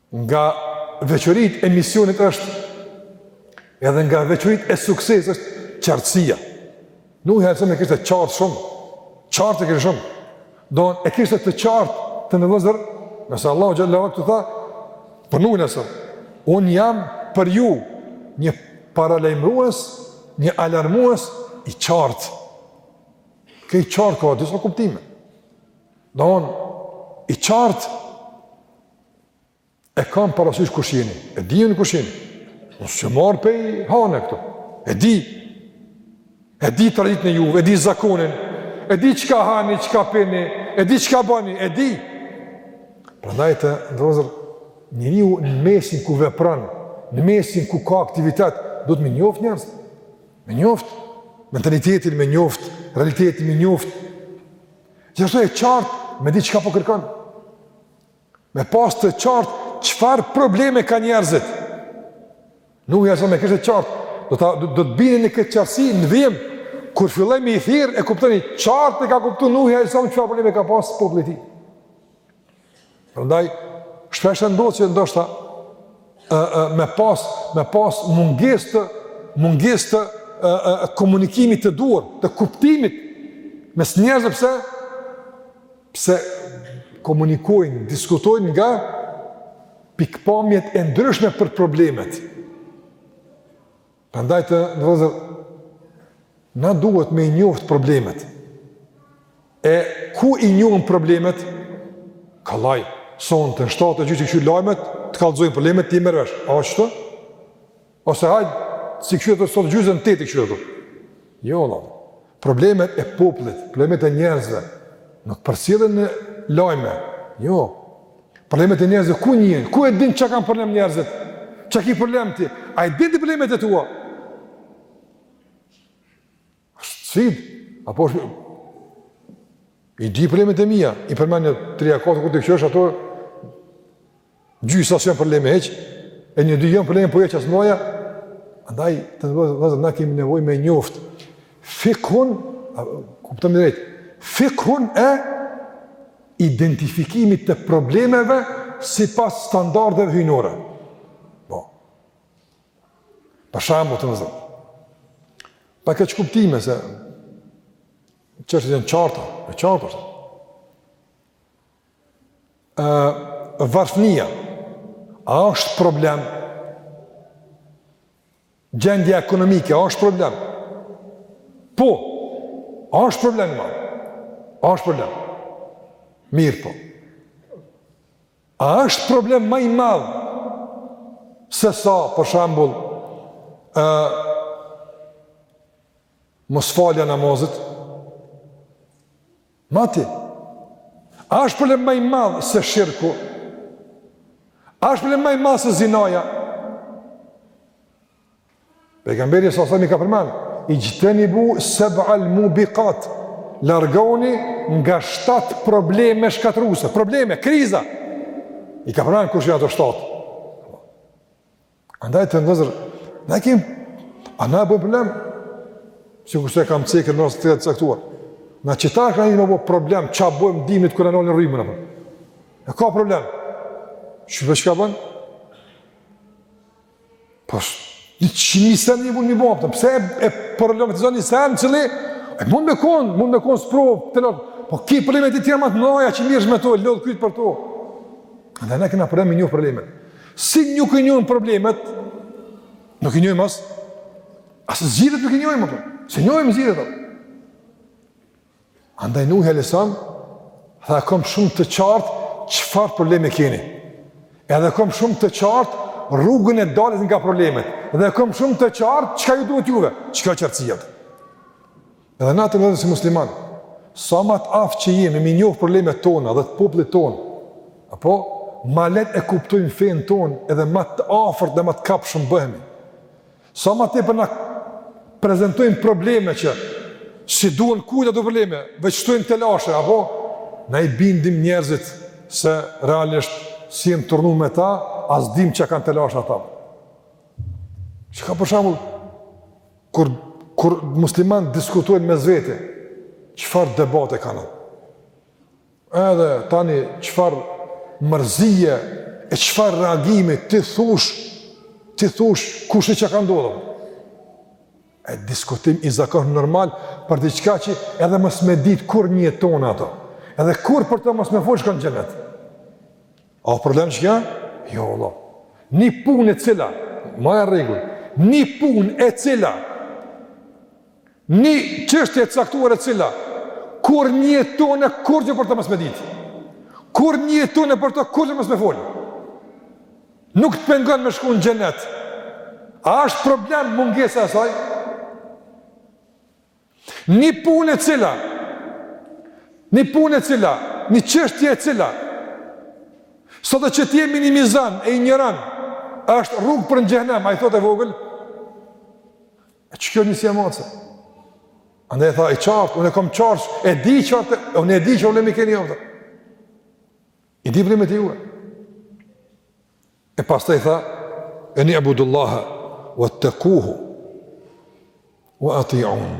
Nga veçoritë e misionit është edhe nga veçoritë e suksesit është qartësia. Nuhi alejhi selam e kishte qartë shumë. Qartë e kishte shumë. Domethënë e kishte të qartë të nderuar vëllezër, nëse Allahu xhel-le ve ala tha, për Nuhin alejhi selam, un jam për ju një paralajmërues, një alarmues i qartë. Kjo i qartë ka disa kuptime. Domethënë i qartë E kam parasysh kush jeni. E di unë kush jeni. Unë s'jom ra prej hane këtu. E di. E di traditën e juv, e di zakonin. E di çka hani, çka pini, e di çka bani, e di. Prandaj të nderuar vëllezër, njeriu në mesin ku vepron, në mesin ku ka aktivitet, duhet me njoft njerëz. Me njoft mentalitetin, me njoft realitetin, me njoft. Gjithashtu e qartë, me di çka po kërkon. Me pas të qartë çfarë probleme ka njerëzit. Nuhu alejhi selam e kishte të qartë. Do të, do, do të bini në këtë qartësi në vijim, kur filloi me i thirr, e kuptoni, qartë e ka kuptu Nuhu alejhi selam çfarë probleme ka pas populli i tij. Prandaj, shpeshherë ndodh që ndoshta e, e, me pas, me pas mungesë të, mungesë të e, e, komunikimit të duhur, të kuptimit, mes njerëzit pse, Pse komunikojnë, diskutojnë nga pikëpamjet e ndryshme për problemet. Prandaj të nderuar vllezër, na duhet me i njoft problemet. E ku i njohim problemet? Kollaj, sonte në shtatë e gjysë kqyri lajmet, të kallëzojnë problemet, ti i merr vesh. A o qeto? Ose hajt s'i kqyre ato sot gjysën tetë kqyri ato. Jo valla. Problemet e popullit, problemet e njerëzve nuk përcillen në lajme. Jo. Problemet e njerëzve ku njihen, ku e din çka kanë problem njerëzit? Çka ki problem ti? A e din ti problemet e tua? Si? Apo është... I di problemet e mia, i përmend një tri a katër, kur t'i kqyrsh ato, gjysa s'janë probleme hiç, e një dy janë probleme po jo aq të mdhaja, andaj të nderuar vllezër, na kemi nevojë me njoft, fikhun, kuptim i drejtë, fikhun e identifikimit të problemeve sipas standardeve hyjnore. Po. Për shembull të nderuar vllezër. Pa keqkuptime se çështjet janë qarta, e qarta është. E, varfnia, a është problem? Gjendja ekonomike, a është problem? Po, a është problem i madh? A është problem? Mirëpo. A është problem ma i madh se sa për shembull ë mosfalja e namazit? Mati. A është problem ma i madh se shirku? A është problem ma i madh se zinaja? Pejgamberi alejhi selam i ka përmend, ixhtenibu seb'al mubikat, largohuni nga shtatë probleme shkatrruse, probleme, kriza, i ka përmend kush janë ato shtatë. Andaj të nderuar vllezër, ne kem, a na e bojmë problem, sikurse e kam cek në raste të të të caktuara, Na qeta kena me bo problem, çka bojmë dimrit kur na nalin rrymën, apër. E ka problem. Që për që ka bënë? Po, i qëmi i sen një mund një bapë, pse e, e problematizon një sen cili, e mund me konë, mund me konë sprovë, të lëtë, po ki probleme tjera ma të mëdhaja që mirresh me to, lodh kryt për to. Andaj ne kena problem me i njoh problemet. Si nuk i njohim problemet, nuk i njohim as, as zgjidhjet nuk i njohim, s'i njohim zgjidhjet, Andaj Nuhi alejhi selam tha e kom shumë të qartë çfarë probleme keni. Edhe e kom shumë të qartë rrugën e daljes nga problemet. Edhe e kom shumë të qartë çka ju duhet juve, çka, qartësia. Edhe na të në si musliman, sa ma të aftë që jemi, me i njoh problemet tona dhe të poplit tonë, apo ma lehtë e kuptojmë fenë tonë edhe ma të afërt dhe ma të kapshëm bëhemi. Sa ma tepër na prezentojmë probleme që s'i duhen kujt ato probleme, veç shtojnë telashe, apo? Na i bindim njerëzit se realisht s'jem tu rrnu me ta, as dim që kanë telashe ata. Çka, për shembull, kur, kur muslimanët diskutojnë mes vete, çfarë debate kanë? Edhe tani çfarë mërzie e çfarë reagimi ti thosh ti thosh kushedi çka ka ndodhur. E diskutim i zakon normal për diçka që edhe mos me dit kurrë në jetë tonë ato. Edhe kurrë për to mos me fol shkon n'xhenet. A o problem qikjo? Jo vallah. Një punë e cila, maje rregull, një punë e cila, Një çështje e caktuar e cila kurrë në jetë tonë kurgjë për to mos me ditë. Kurrë në jetë tonë për to kurgjë mos me fol. Nuk të pengon me shku në xhenet. A është problem mungesa e saj? Një punë e cila një punë e cila, një çështje e cila sado që ti e minimizon e injoron është rrugë për në xhenem, ai thotë e vogël, E qikjo njësia matëse? Andaj tha, i qartë, unë e kom qartë, e di qartë, unë e di që unë e mi keni avta. I di problemet e juve. E pastaj tha, eni'budullaha wa taquhu wa ati'un.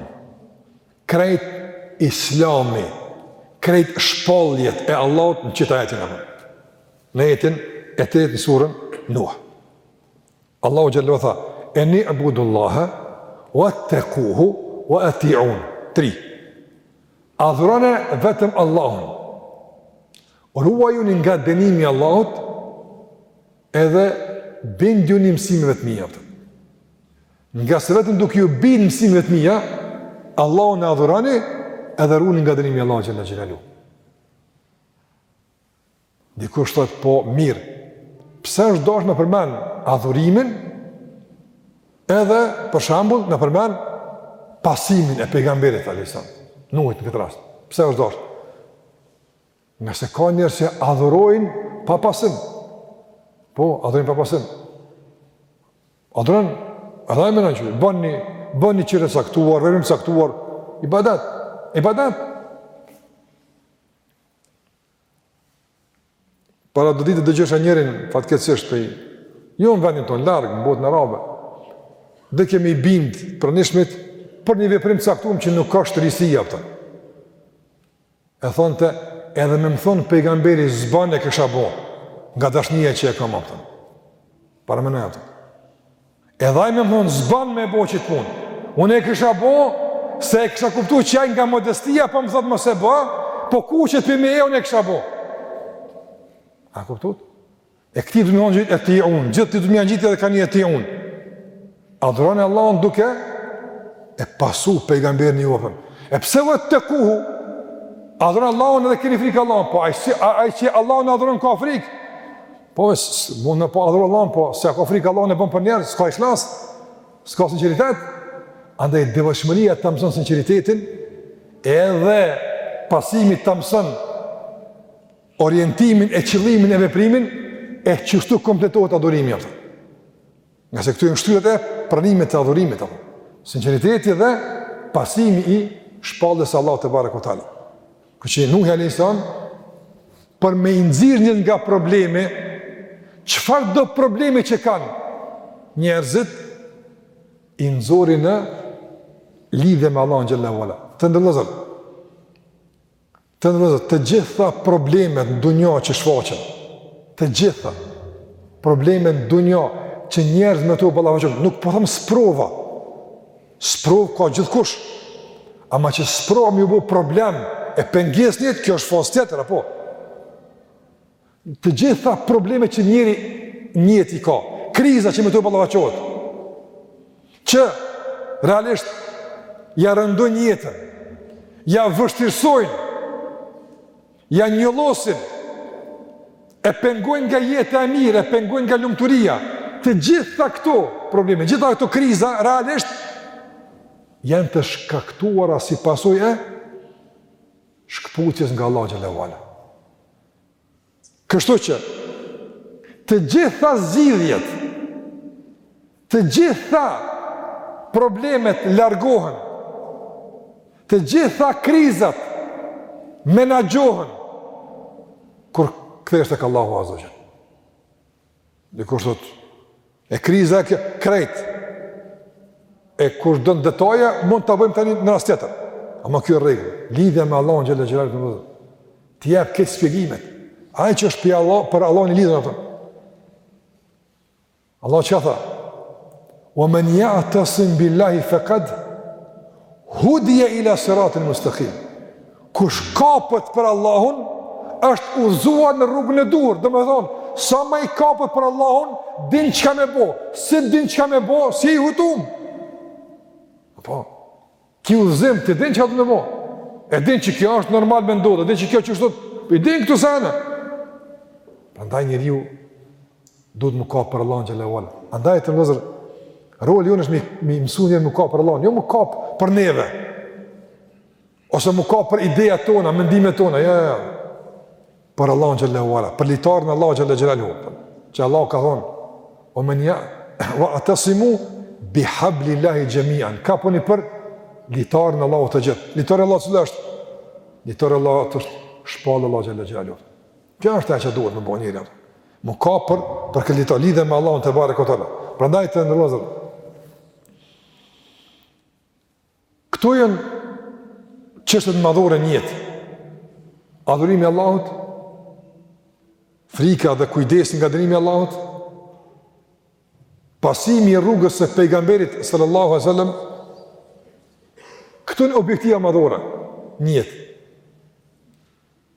Krejt islami, krejt shpalljet e Allahut në qit ajetin e më. Në ajetin e tretë në suren Nuh. Allahu xhelaluhu tha eni'budullaha wa taquhu wa ati'un 3 Adhurone vetëm Allahun Ruajuni nga dënimi i Allahut edhe bindjuni mësimeve të mia. Ngase vetëm duke ju bind mësimeve të mia, Allahun e adhuroni edhe ruheni nga dënimi i Allahut xhel-le xhelaluhu. Dikush thotë po mirë. Pse është dasht na përmend adhurimin? Edhe për shembull, na përmend pasimin e pejgamberit alejhi selam, Nuhit në këtë rast. Pse është dasht? Ngase ka njerëz që adhurojnë pa pasim. Po, adhurojnë pa pasim. Adhuron, edhe e menon që bën një bën një çirë caktuar, veprim caktuar, ibadet, ibadet. Para do ditë e dëgjojsha njërin, fatkeqësisht prej, jo në vendin tonë, larg, në botën arabe, dojke me i bindë pranishmit, për një veprim caktum që nuk ashtë risi, a kupton. E thonte, edhe me më thonë pejgamberi, s'ban, e kisha bo, nga dashnia që e kam, a kupton. Parameno, a kupton. Edhe ai me më thonë, s'ban me bo qët punë. Unë e kisha bo, se e kisha kuptu që ai nga modestia, po më thotë mos e bo, po ku që të pime e, unë e kisha bo. A kupton? E këti du në në gjithë etiun, gjithë ti du në në gjithë edhe ka një etiun. Adhuroni Allahun duke e pasu pejgamberin, a kupton. E pse vettekuhu, adhuroni Allahun edhe keni frikë Allahun, po ai që Allahun adhuron ka frikë, Po veç mund me e adhuru Allahun, po s'e ka frikë Allahun e bën për njerëz, s'ka ikhlas, s'ka sinqeritet. Andaj devotshmëria ta mëson sinqeritetin, edhe pasimi ta mëson orientimin e qëllimin e veprimin, e qështu kompletohet adhurimi, a kupton. Ngase këto janë shtyllat e pranimit të adhurimit, apo. Sinceriteti dhe pasimi i shpalljes së Allahut tebareke ve teala. Kështu që Nuhi a.s. për me i nxjerrë njerëz nga probleme, çfarëdo probleme që kanë njerëzit, i nxori në lidhje me Allahun xhele ve ala. Të nderuar vëllezër, Të nderuar vëllezër, të gjitha problemet në dunja që shfaqen, të gjitha problemet në dunja që njerëz me to ballafaqohen, nuk po thom sprova, sprovë ka gjithkush, ama që sprova me iu bo problem e pengesë n'jetë, kjo është fazë tjetër, apo? Të gjitha problemet që njeri n'jetë i ka, kriza që me to ballafaqohet, që realisht ia rëndojnë jetën, ia vështirësojnë, ia njollosin, e pengojnë nga jeta e mirë, e pengojnë nga lumturia, të gjitha këto probleme, gjitha këto kriza, realisht, janë të shkaktuara si pasojë e shkëputjes nga Allahu xhele ve ala. Kështu që, të gjitha zgjidhjet, të gjitha problemet largohen, të gjitha krizat menagjohen, kur kthehesh kah Allahu azze ve xhel. Dikush thotë, E kriza krejt. E kush don detaje, mund ta bëjmë tani në rast tjetër. Ama kjo rregull, lidhja me Allahun xhel-le xhelaluhu të mëdhë. T'i jep krejt shpjegimet. Ai që është për Allah, për Allahun i lidhur atë. Allah çka tha? Wa man ya'tasim billahi faqad Hudije ila siratin mustakim. Kush kapet për Allahun, është udhëzuar në rrugën e duhur. Domethënë, sa ma i kapët për Allahun, din çka me bo. Se din çka me bo, s'je i hutum. Po, ki udhëzim, ti din çka ke me bo. E din që kjo është normal me ndodhë, e din që kjo që është, i din këto sene. Prandaj njeriu, Duhet me u kap për Allahun xhel-le ve ala. Andaj të nderuar vëllezër, roli jonë është m'i, m'i mësu njerëzit me u kap për Allahun, jo me u kap për neve. Ose me u kap për idetë tona, mendimet tona, jo, jo, jo. Për Allahun xhel-le ve ala, për litarin e Allahut xhel-le ve ala. Që Allahu ka thonë, o me nja, va'tesimu bi hablil-lahi xhemian, kapuni për litarin e Allahut të gjithë. Litari i Allahut cili është, litari i Allahut është shpallja e Allahut xhel-le ve ala. Kjo është ajo që duhet me bo njeriu. Me u kap për, për këtë litar, lidhje me Allahun tebareke ve teala. Prandaj të nderuar vëllezër. Këto janë çështje të madhore në jetë. Adhurimi i Allahut, frika dhe kujdesi nga dënimi i Allahut, pasimi i rrugës së pejgamberit sallallahu alajhi wasallam, këto janë objektiva madhore në jetë.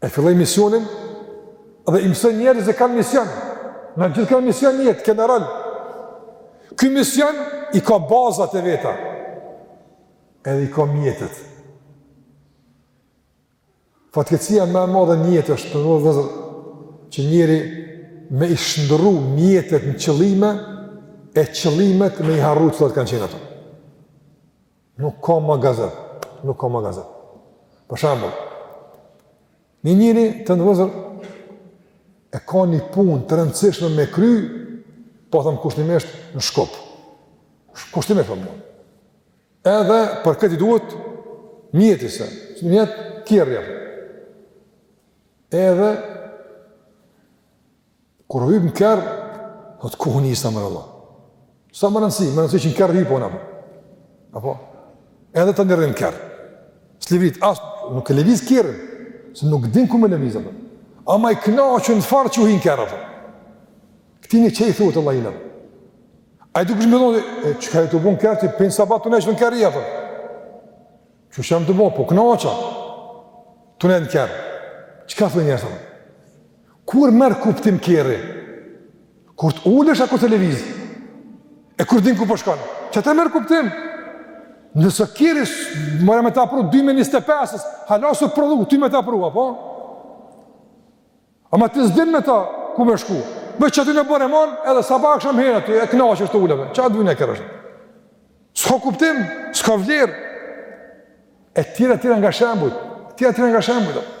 E filloi misionin dhe i mësoi njerëzit se kanë mision. Të gjithë kanë mision në jetë, gjeneral. Ky mision i ka bazat e veta, edhe i ka mjetet. Fatkeqësia ma e madhe në jetë është të nderuar vëllezër, që njeriu me i shndërru mjetet në qëllime, e qëllimet me i harru cilat kanë qenë ato. Nuk ka ma gazep, nuk ka ma gazep. Për shembull, një njeri të nderuar vëllezër e ka një punë të rëndësishme me kry, po them kushtimisht në Shkup. Kushtimisht për po mund. Edhe për këtë i duhet mjeti se, që mjet kerri jepë. Edhe Kur hyp në kerr, thot ku huni sa më rëndë. S'ka rëndësi, me rëndësi që në kerr hypon apo. Apo edhe të ndërrin kerr. S'lëviz as nuk e lëviz kerrin, se nuk din ku me lëviz apo. Ama i kënaqur në far që hyjnë kerr apo. Këti një qej thot Allah i lëmë. A i duke shmë dhëndë, e çka je tu bo n'kerr ti, prej në sabah tu nejt në kerr, apo. Çka jam tu bo, po kënaqna, tu nejt në kerr. Çka thu njërë, thëmë? Kur merr kuptim kerri? Kur të ulesh a kur të lëviz? E kur din ku po shkon? Qaty merr kuptim. Nëse kerri ma i mirë me ta pru 2025-s, hala s'u prodhu ty me ta pru, apo? Ama ti s'din me ta ku me shku. Veç qaty në oborr e man, edhe sabah aksham herë aty, e kënaqesh që u ule. Qa dhvina kerr është? S'ka kuptim, s'ka vlerë. E tjera tjera nga shembujt, tjera tjera nga shembujt.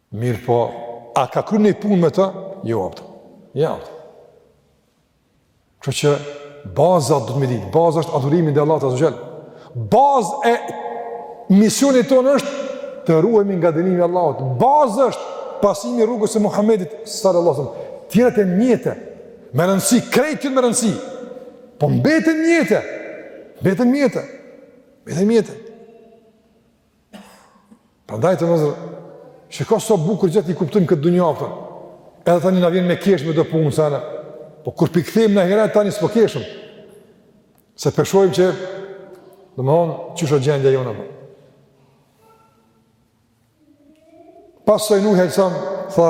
Mirëpo, a ka kry ndonjë punë me të? Jo, apo. Jo, apo. Kështu që bazat duhet me ditë, bazë është adhurimi ndaj Allahut azze ue xhel. Bazë e misionit tonë është të ruhemi nga dënimi i Allahut. Bazë është pasimi rrugës së Muhammedit, salallahu alejhi ue selem. Tjerat mjete, me rëndësi, krejt janë me rëndësi. Po mbeten mjete, mbeten mjete, mbeten mjete. Prandaj vëllezër, shiko sa bukur gjithë i kuptojmë këtë dunja afër, edhe tani na vjen me kesh me do punë, sene, po kur pi kthejmë në ahiret tani s'po keshim, se po shohim që, domethonë, qysh a gjendja jonë apo. Pastaj Nuhi alejhi selam tha,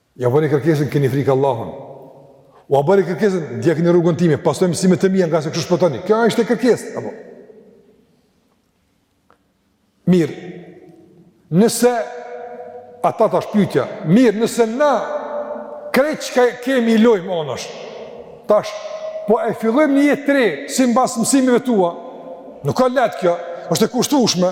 Ja bëri kërkesën, keni frikë Allahun. Ua bëri kërkesën, ndjekni rrugën time, pasoni mësimet e mija ngase kështu shpëtoni. Kjo ishte kërkesë. Apo. Mirë, nëse, ata tash pytja, mirë, nëse na, krejt çka kemi i lojmë anash, tash, po e fillojmë një jetë të re, simbas mësimeve tua, nuk a lehtë kjo, është e kushtueshme,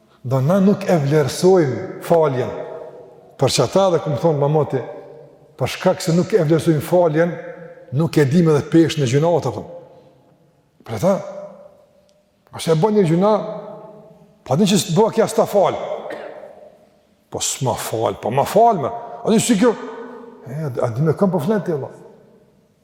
Do na nuk e vlerësojmë faljen, për qata edhe kam thonë ma moti, për shkak se nuk e vlerësojmë faljen, nuk e dimë edhe peshën e gjynahit apo. Për ata, a s'e bën një gjynah, pa din që së të bëhë kja s'ta falë. Po s'ma falë, po ma falë me. A din që kjo? E, a din me kon po flet ti Allah.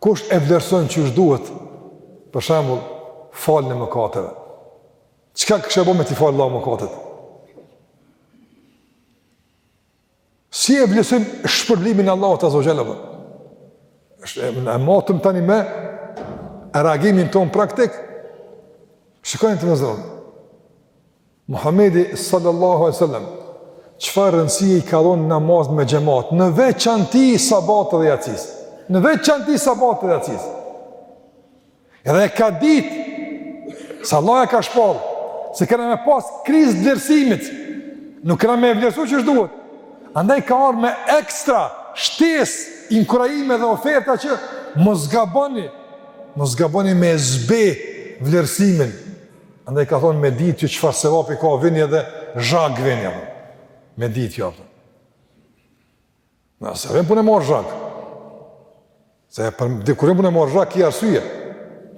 Kush e vlerëson qysh duhet, për shembull, faljen e mëkateve? Çka kishe bërë me t'i falë Allahu mëkatet? Si e vlerësojmë shpërblimin e Allahut azze ue xhel-le. E matim tani me reagimin tonë praktik. Shikoni vëllezër. Muhamedi sallallahu alaihi wasallam çfarë rëndësie i ka dhon namazit me xhamat, në veçanti sabat dhe jacisë. Në veçanti sabat dhe jacisë. Edhe e ka ditë se Allahu ja ka shpallë, se kena me pas krizë të vlerësimit, nuk kena me e vlerësu qysh duhet. Andaj ka ardhë me ekstra shtesë, inkurajime dhe oferta që mos gaboni, mos gaboni me zbeh vlerësimin, Andaj ka thonë me ditë që çfarë sevapi ka vini edhe zhag vini apo. Me ditë që apo. Nëse vjen puna me ardh zhag. Se për dikon vjen puna me ardh zhag ki arsye.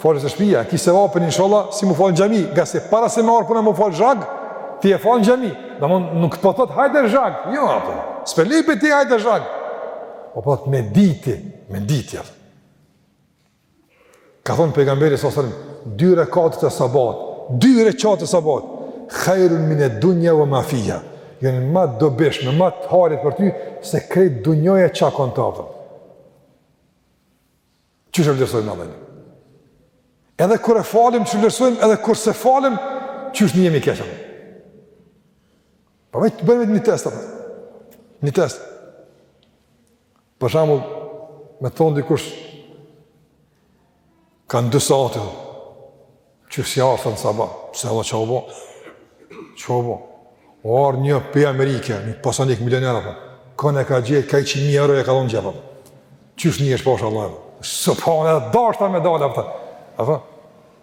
Fale te shpija, ki sevapin inshalla, si m'u falë në xhami, ngase para se me ardh puna m'u falë zhag, ti je falë në xhami. Domethon, nuk po thot hajde zhag, jo apo. S'pe lypi ti hajde zhag. Po po thot me ditë, me ditë apo. Ka thonë pejgamberi sallallahu alaihi wasallam, dy rekatët e sabat, dy rekatët e sabat, hajrun mine dunja ve ma fiha, janë ma t'dobishme, ma të hajrit për ty, se krejt dunjaja çka ka në të avdhëm. Qysh e vlerësojmë ne dhejnë? Edhe kur e falim qysh e vlerësojmë, edhe kur s'e falim, qysh ndjehemi keq a? Po me të bëjmë një test, apo. një test. Për shembull, me thon dikush kah dy sati. Qysh ardhën në sabah, se Allah çou bo, çou bo, o ardhë një prej Amerike, një pasanik milioner, apo, kon e ka gjetë, ka i qind euro e ka dhënë n'xhep, apo, qysh një është pasha Allah, së pa, edhe dashtë ta me dalë, apo,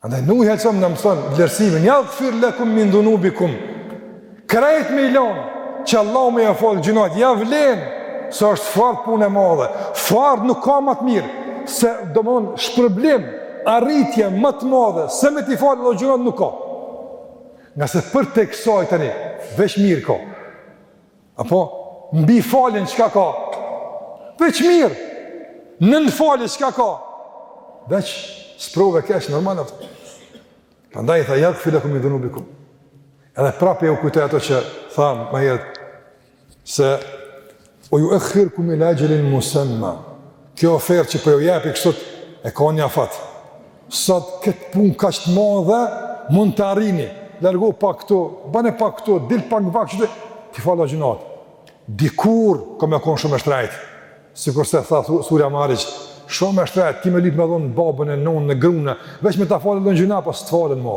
Andaj Nuhi alejhi selam na mëson vlerësimin, jagfir lekum min dhunubikum, krejt me i lon, që Allahu me ja falë gjynat, ja vlen, se është fort punë e madhe, fare nuk ka më të mirë, se domethënë shpërblim, arritje më të madhe, se me t'i falë Allahu gjynat nuk ka. Ngase përtej kësaj tani, veç mirë ka. Apo, mbi faljen çka ka? Veç mirë! Nën falje çka ka? Veç, sprovë, keq, normal apo. Prandaj, tha, jagfir lekum min dhunubikum. Edhe prapë ju kujtoj ato që thamë, ma jetë, ve juehhirkum ila exhelin musemma, Kjo ofertë që po ju jap kështu e ka një afat. Sot këtë punë kaq të madhe mund ta arrini. Largo pak këtu, bane pak këtu, dil pak vak këtu. T'i fal Allahu gjynat. Dikur ka me kon shumë shtrejt. Sikurse tha Surja Mearixh, shumë shtrejt ti me lyp me dhon babën e nonën e grunë, veç me ta falë Allahu gjynah po s'të falen më.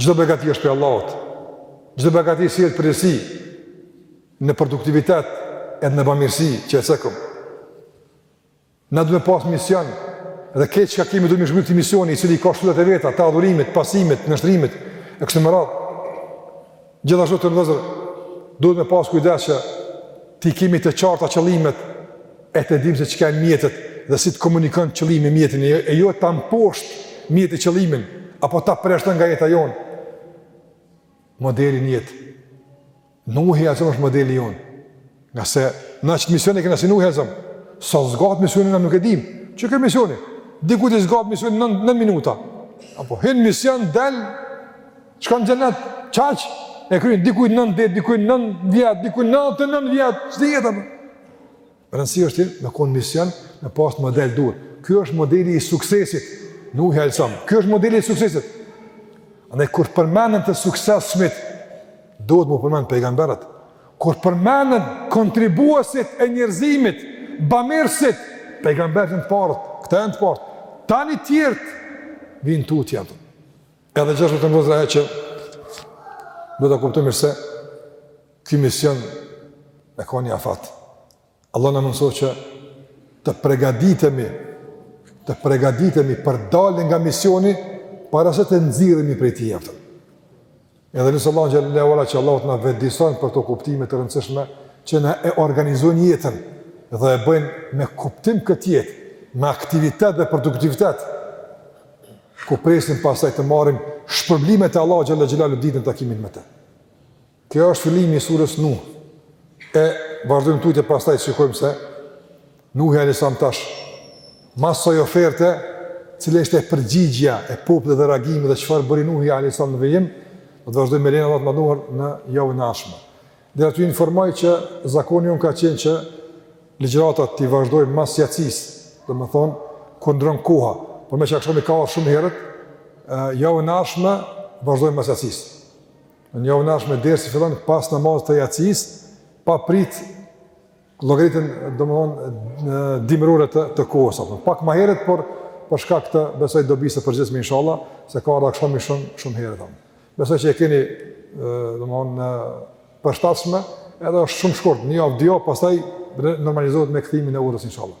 Çdo begati është prej Allahut. Çdo begati sjell përgjegjësi në produktivitet edhe në bamirësi që e cekëm. Na duhet me pas mision dhe krejt çka kemi duhet me shërby te misioni i cili ka shtyllat e veta, të adhurimit, pasimit, nënshtrimit, e kështu me radhë. Gjithashtu të nderuar vëllezër, duhet me pas kujdes që t'i kemi të qarta qëllimet e ta dimë se çka janë mjetet dhe si ta komandon qëllimi mjetin e, e jo ta mposht mjeti qëllimin apo ta përjashton nga jeta jonë. Modelin jetë. Nuhi alejhi selam është modeli jonë. Ngase na çmisioni kena si Nuhi alejhi selam, sa zgat misioni na nuk e dimë, qe ky misioni, dikujt i zgat misioni nëntë, nëntë minuta, apo hin n'mision, del, shkon n'xhenet, qaq, e kryen dikujt nëntë ditë, dikujt nëntë vjet, dikujt nëntëdhjetë e nëntë vjet, që të jetë, apo. Me rëndësi është me konë n'mision, me pasë model duhet. Ky është modeli i suksesit, Nuhi alejhi selam, ky është modeli i suksesit. Andaj, kur përmenden të suksesshmit, duhet me u përmend pejgamberët, Kur përmenden kontribuesit e njerëzimit, bamirësit, pejgamberët janë të parët, këta janë të parët, tani të tjerët vijnë tutje ato. Edhe gjithashtu të nderuar vëllezër ajo që duhet ta kuptojmë se ky mision e ka një afat. Allahu na mundësoftë që të pregaditemi, të pregaditemi për daljen nga misioni, para se të nxirremi prej tij eh. Edhe lusim Allahun xhelle ve ala që Allahu të na vetëdijëson për këto kuptime të rëndësishme, që na e organizojnë jetën dhe e bëjnë me kuptim këtë jetë, me aktivitet dhe produktivitet, ku presim pastaj të marrim shpërblimet e Allahut xhelle ve ala ditën e takimit me të. Ky është fillimi i surës Nuh. E vazhdojmë tutje pastaj shikojmë se Nuhi alejhi selam tash mas asaj oferte, cila ishte përgjigja e popullit dhe reagimi dhe çfarë bëri Nuhi alejhi selam në vijim, do të vazhdojmë me lejen e Allahut të madhëruar në javën e ardhshme. Dhe t'ju informoj që zakoni jonë ka qenë që ligjëratat të vazhdojmë mas jacis, domethënë, kur ndërron koha, por meqë akshami ka ardh shumë herët, javën e ardhshme, vazhdojmë mas jacis. Në javën e ardhshme dersi fillon pas namazit të jacis, pa prit llogaritjen domethënë dimërore të, të kohës. Apë. Pak ma heret, por për shkak të besoj dobisë të përgjithshme, inshallah, se ka ardh akshami shumë, shumë heret. Apë. Besoj që e keni, domethënë, t'përshtatshme, edhe është shumë shkurt, një javë, dy javë, pastaj normalizohet me kthimin e orës, inshallah.